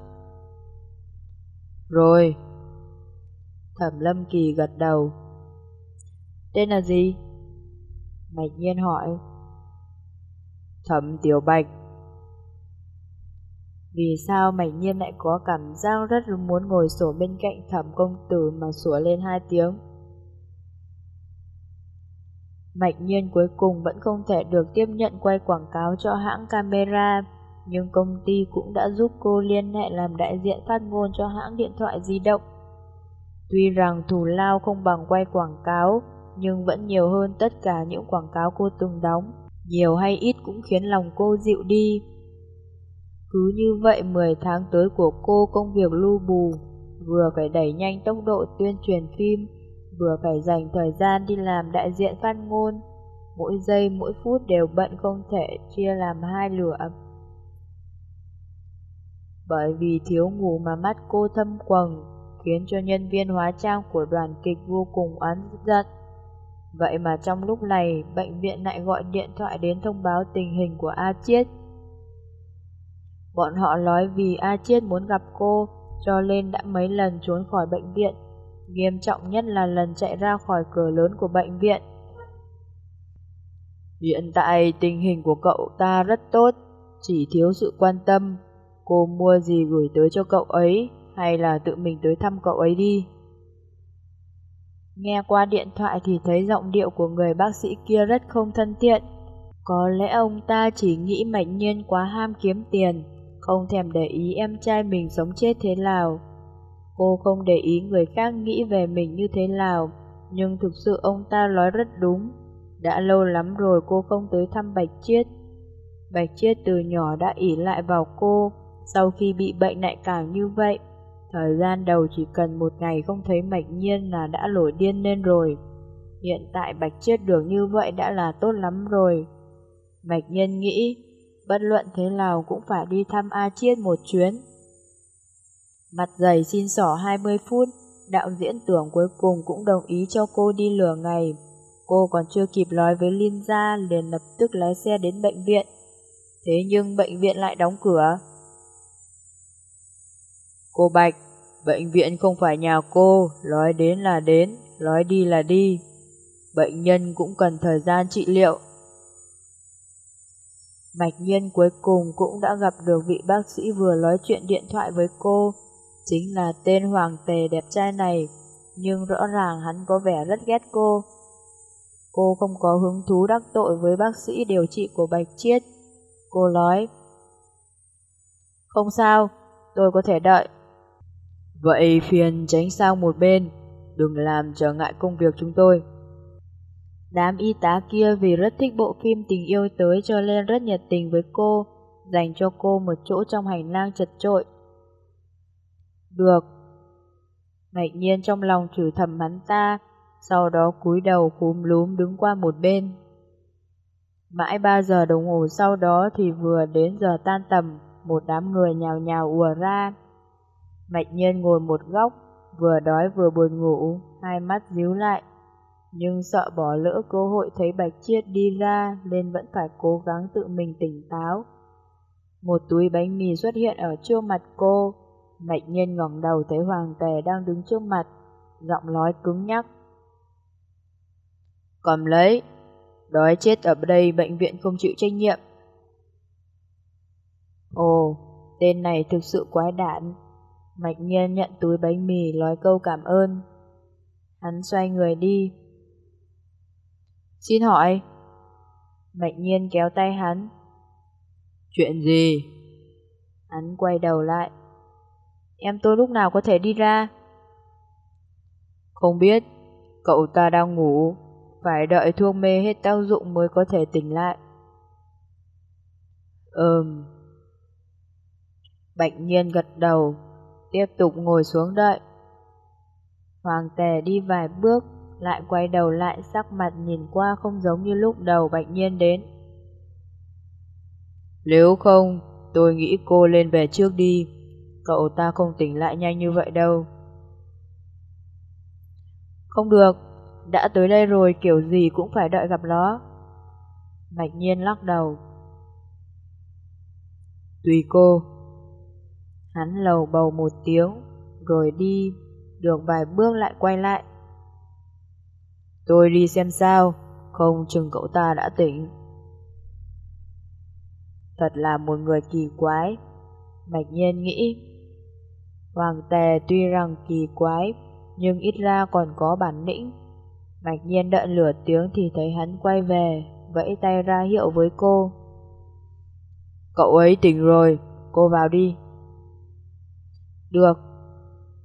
Rồi. Thẩm lâm kỳ gật đầu. Tên là gì? Mạch nhiên hỏi. Thẩm tiểu bạch. Vì sao Mạch Nhiên lại có cảm giác rất muốn ngồi sổ bên cạnh thẩm công tử mà sủa lên hai tiếng? Mạch Nhiên cuối cùng vẫn không thể được tiếp nhận quay quảng cáo cho hãng camera, nhưng công ty cũng đã giúp cô liên hệ làm đại diện phát ngôn cho hãng điện thoại di động. Tuy rằng thù lao không bằng quay quảng cáo, nhưng vẫn nhiều hơn tất cả những quảng cáo cô từng đóng. Nhiều hay ít cũng khiến lòng cô dịu đi. Cứ như vậy 10 tháng tới của cô công việc lu bù, vừa phải đẩy nhanh tốc độ tuyên truyền phim, vừa phải dành thời gian đi làm đại diện phát ngôn. Mỗi giây mỗi phút đều bận không thể chia làm hai lửa. Bởi vì thiếu ngủ mà mắt cô thâm quầng, khiến cho nhân viên hóa trang của đoàn kịch vô cùng oán giận. Vậy mà trong lúc này, bệnh viện lại gọi điện thoại đến thông báo tình hình của A Chiết. Bọn họ nói vì A Chiết muốn gặp cô, cho nên đã mấy lần trốn khỏi bệnh viện. Nghiêm trọng nhất là lần chạy ra khỏi cửa lớn của bệnh viện. Hiện tại tình hình của cậu ta rất tốt, chỉ thiếu sự quan tâm. Cô mua gì gửi tới cho cậu ấy, hay là tự mình tới thăm cậu ấy đi. Nghe qua điện thoại thì thấy giọng điệu của người bác sĩ kia rất không thân thiện. Có lẽ ông ta chỉ nghĩ mạnh nhiên quá ham kiếm tiền, không thèm để ý em trai mình sống chết thế nào. Cô không để ý người khác nghĩ về mình như thế nào, nhưng thực sự ông ta nói rất đúng. Đã lâu lắm rồi cô không tới thăm Bạch Chiết. Bạch Chiết từ nhỏ đã ỉ lại vào cô, sau khi bị bệnh lại càng như vậy. Thời gian đầu chỉ cần một ngày không thấy mạch nhiên là đã nổi điên lên rồi. Hiện tại Bạch chết được như vậy đã là tốt lắm rồi. Mạch nhân nghĩ, bất luận thế nào cũng phải đi thăm A Chiết một chuyến. Mặt dày xin sỏ 20 phút, đạo diễn tưởng cuối cùng cũng đồng ý cho cô đi lửa ngày. Cô còn chưa kịp nói với Linh Gia liền lập tức lái xe đến bệnh viện. Thế nhưng bệnh viện lại đóng cửa. Cô Bạch, bệnh viện không phải nhà cô, nói đến là đến, nói đi là đi. Bệnh nhân cũng cần thời gian trị liệu. Mạch Nhân cuối cùng cũng đã gặp được vị bác sĩ vừa nói chuyện điện thoại với cô. Chính là tên Hoàng Tề đẹp trai này, nhưng rõ ràng hắn có vẻ rất ghét cô. Cô không có hứng thú đắc tội với bác sĩ điều trị của Bạch Chiết. Cô nói, Không sao, tôi có thể đợi. Vậy phiền tránh sang một bên, đừng làm trở ngại công việc chúng tôi. Đám y tá kia vì rất thích bộ phim tình yêu tới cho nên rất nhiệt tình với cô, dành cho cô một chỗ trong hành lang chật trội. Được. Ngạch nhiên trong lòng chửi thầm hắn ta, sau đó cúi đầu cúm lúm đứng qua một bên. Mãi 3 giờ đồng hồ sau đó thì vừa đến giờ tan tầm, một đám người nhào nhào ùa ra. Mạch nhiên ngồi một góc, vừa đói vừa buồn ngủ, hai mắt díu lại. Nhưng sợ bỏ lỡ cơ hội thấy Bạch Chiết đi ra nên vẫn phải cố gắng tự mình tỉnh táo. Một túi bánh mì xuất hiện ở trước mặt cô. Mạch nhiên ngẩng đầu thấy Hoàng Tề đang đứng trước mặt, giọng nói cứng nhắc. Cầm lấy, đói chết ở đây bệnh viện không chịu trách nhiệm. Ồ, tên này thực sự quái đản. Mạch nhiên nhận túi bánh mì nói câu cảm ơn. Hắn xoay người đi. Xin hỏi. Mạch nhiên kéo tay hắn. Chuyện gì? Hắn quay đầu lại. Em tôi lúc nào có thể đi ra? Không biết, cậu ta đang ngủ, phải đợi thuốc mê hết tác dụng mới có thể tỉnh lại. Ừm. Bạch nhiên gật đầu, tiếp tục ngồi xuống đợi. Hoàng tề đi vài bước, lại quay đầu lại sắc mặt nhìn qua không giống như lúc đầu bạch nhiên đến. Nếu không, tôi nghĩ cô lên về trước đi, cậu ta không tỉnh lại nhanh như vậy đâu. Không được, đã tới đây rồi kiểu gì cũng phải đợi gặp nó. Bạch nhiên lắc đầu. Tùy cô. Hắn lầu bầu một tiếng, rồi đi, được vài bước lại quay lại. Tôi đi xem sao, không chừng cậu ta đã tỉnh. Thật là một người kỳ quái, Bạch Nhiên nghĩ. Hoàng Tề tuy rằng kỳ quái, nhưng ít ra còn có bản lĩnh. Bạch Nhiên đợi lửa tiếng thì thấy hắn quay về, vẫy tay ra hiệu với cô. Cậu ấy tỉnh rồi, cô vào đi. Được.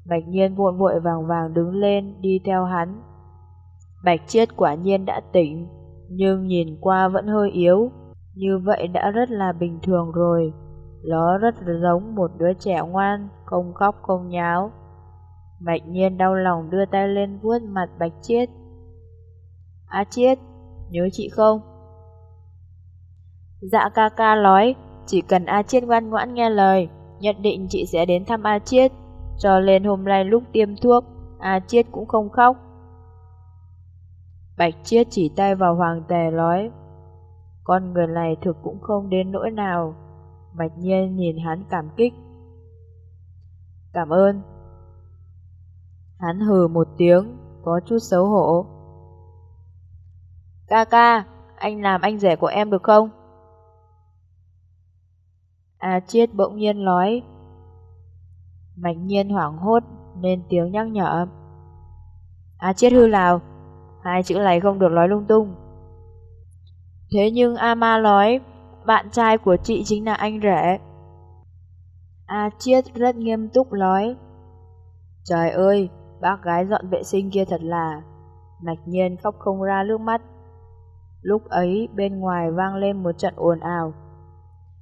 Bạch Nhiên vội vội vàng vàng đứng lên đi theo hắn. Bạch Chiết quả nhiên đã tỉnh, nhưng nhìn qua vẫn hơi yếu. Như vậy đã rất là bình thường rồi. Nó rất giống một đứa trẻ ngoan, không khóc không nháo. Bạch Nhiên đau lòng đưa tay lên vuốt mặt Bạch Chiết. A Chiết, nhớ chị không? Dạ ca ca nói, chỉ cần A Chiết ngoan ngoãn nghe lời, nhất định chị sẽ đến thăm A Chiết. Cho nên hôm nay lúc tiêm thuốc, A Chiết cũng không khóc. Bạch Chiết chỉ tay vào Hoàng Tề nói, con người này thực cũng không đến nỗi nào. Bạch Nhiên nhìn hắn cảm kích. Cảm ơn. Hắn hừ một tiếng, có chút xấu hổ. Ca ca, anh làm anh rể của em được không? A Chiết bỗng nhiên nói. mạch Nhiên hoảng hốt nên tiếng nhắc nhở. A Chiết hư lào, hai chữ này không được nói lung tung. Thế nhưng A ma nói, bạn trai của chị chính là anh rể. A Chiết rất nghiêm túc nói. Trời ơi, bác gái dọn vệ sinh kia thật là... Mạch nhiên khóc không ra nước mắt. Lúc ấy bên ngoài vang lên một trận ồn ào.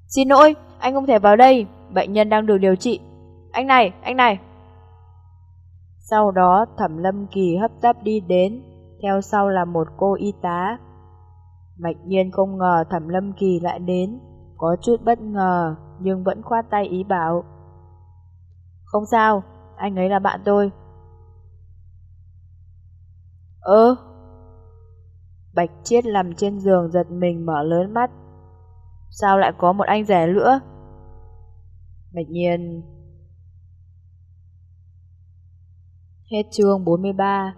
Xin lỗi, anh không thể vào đây, bệnh nhân đang được điều trị. Anh này, anh này. Sau đó Thẩm Lâm Kỳ hấp tấp đi đến, theo sau là một cô y tá. Mạch nhiên không ngờ Thẩm Lâm Kỳ lại đến, có chút bất ngờ nhưng vẫn khoát tay ý bảo. Không sao, anh ấy là bạn tôi. Ơ, Bạch Chiết nằm trên giường giật mình mở lớn mắt. Sao lại có một anh rẻ nữa? Bạch Nhiên. Hết chương 43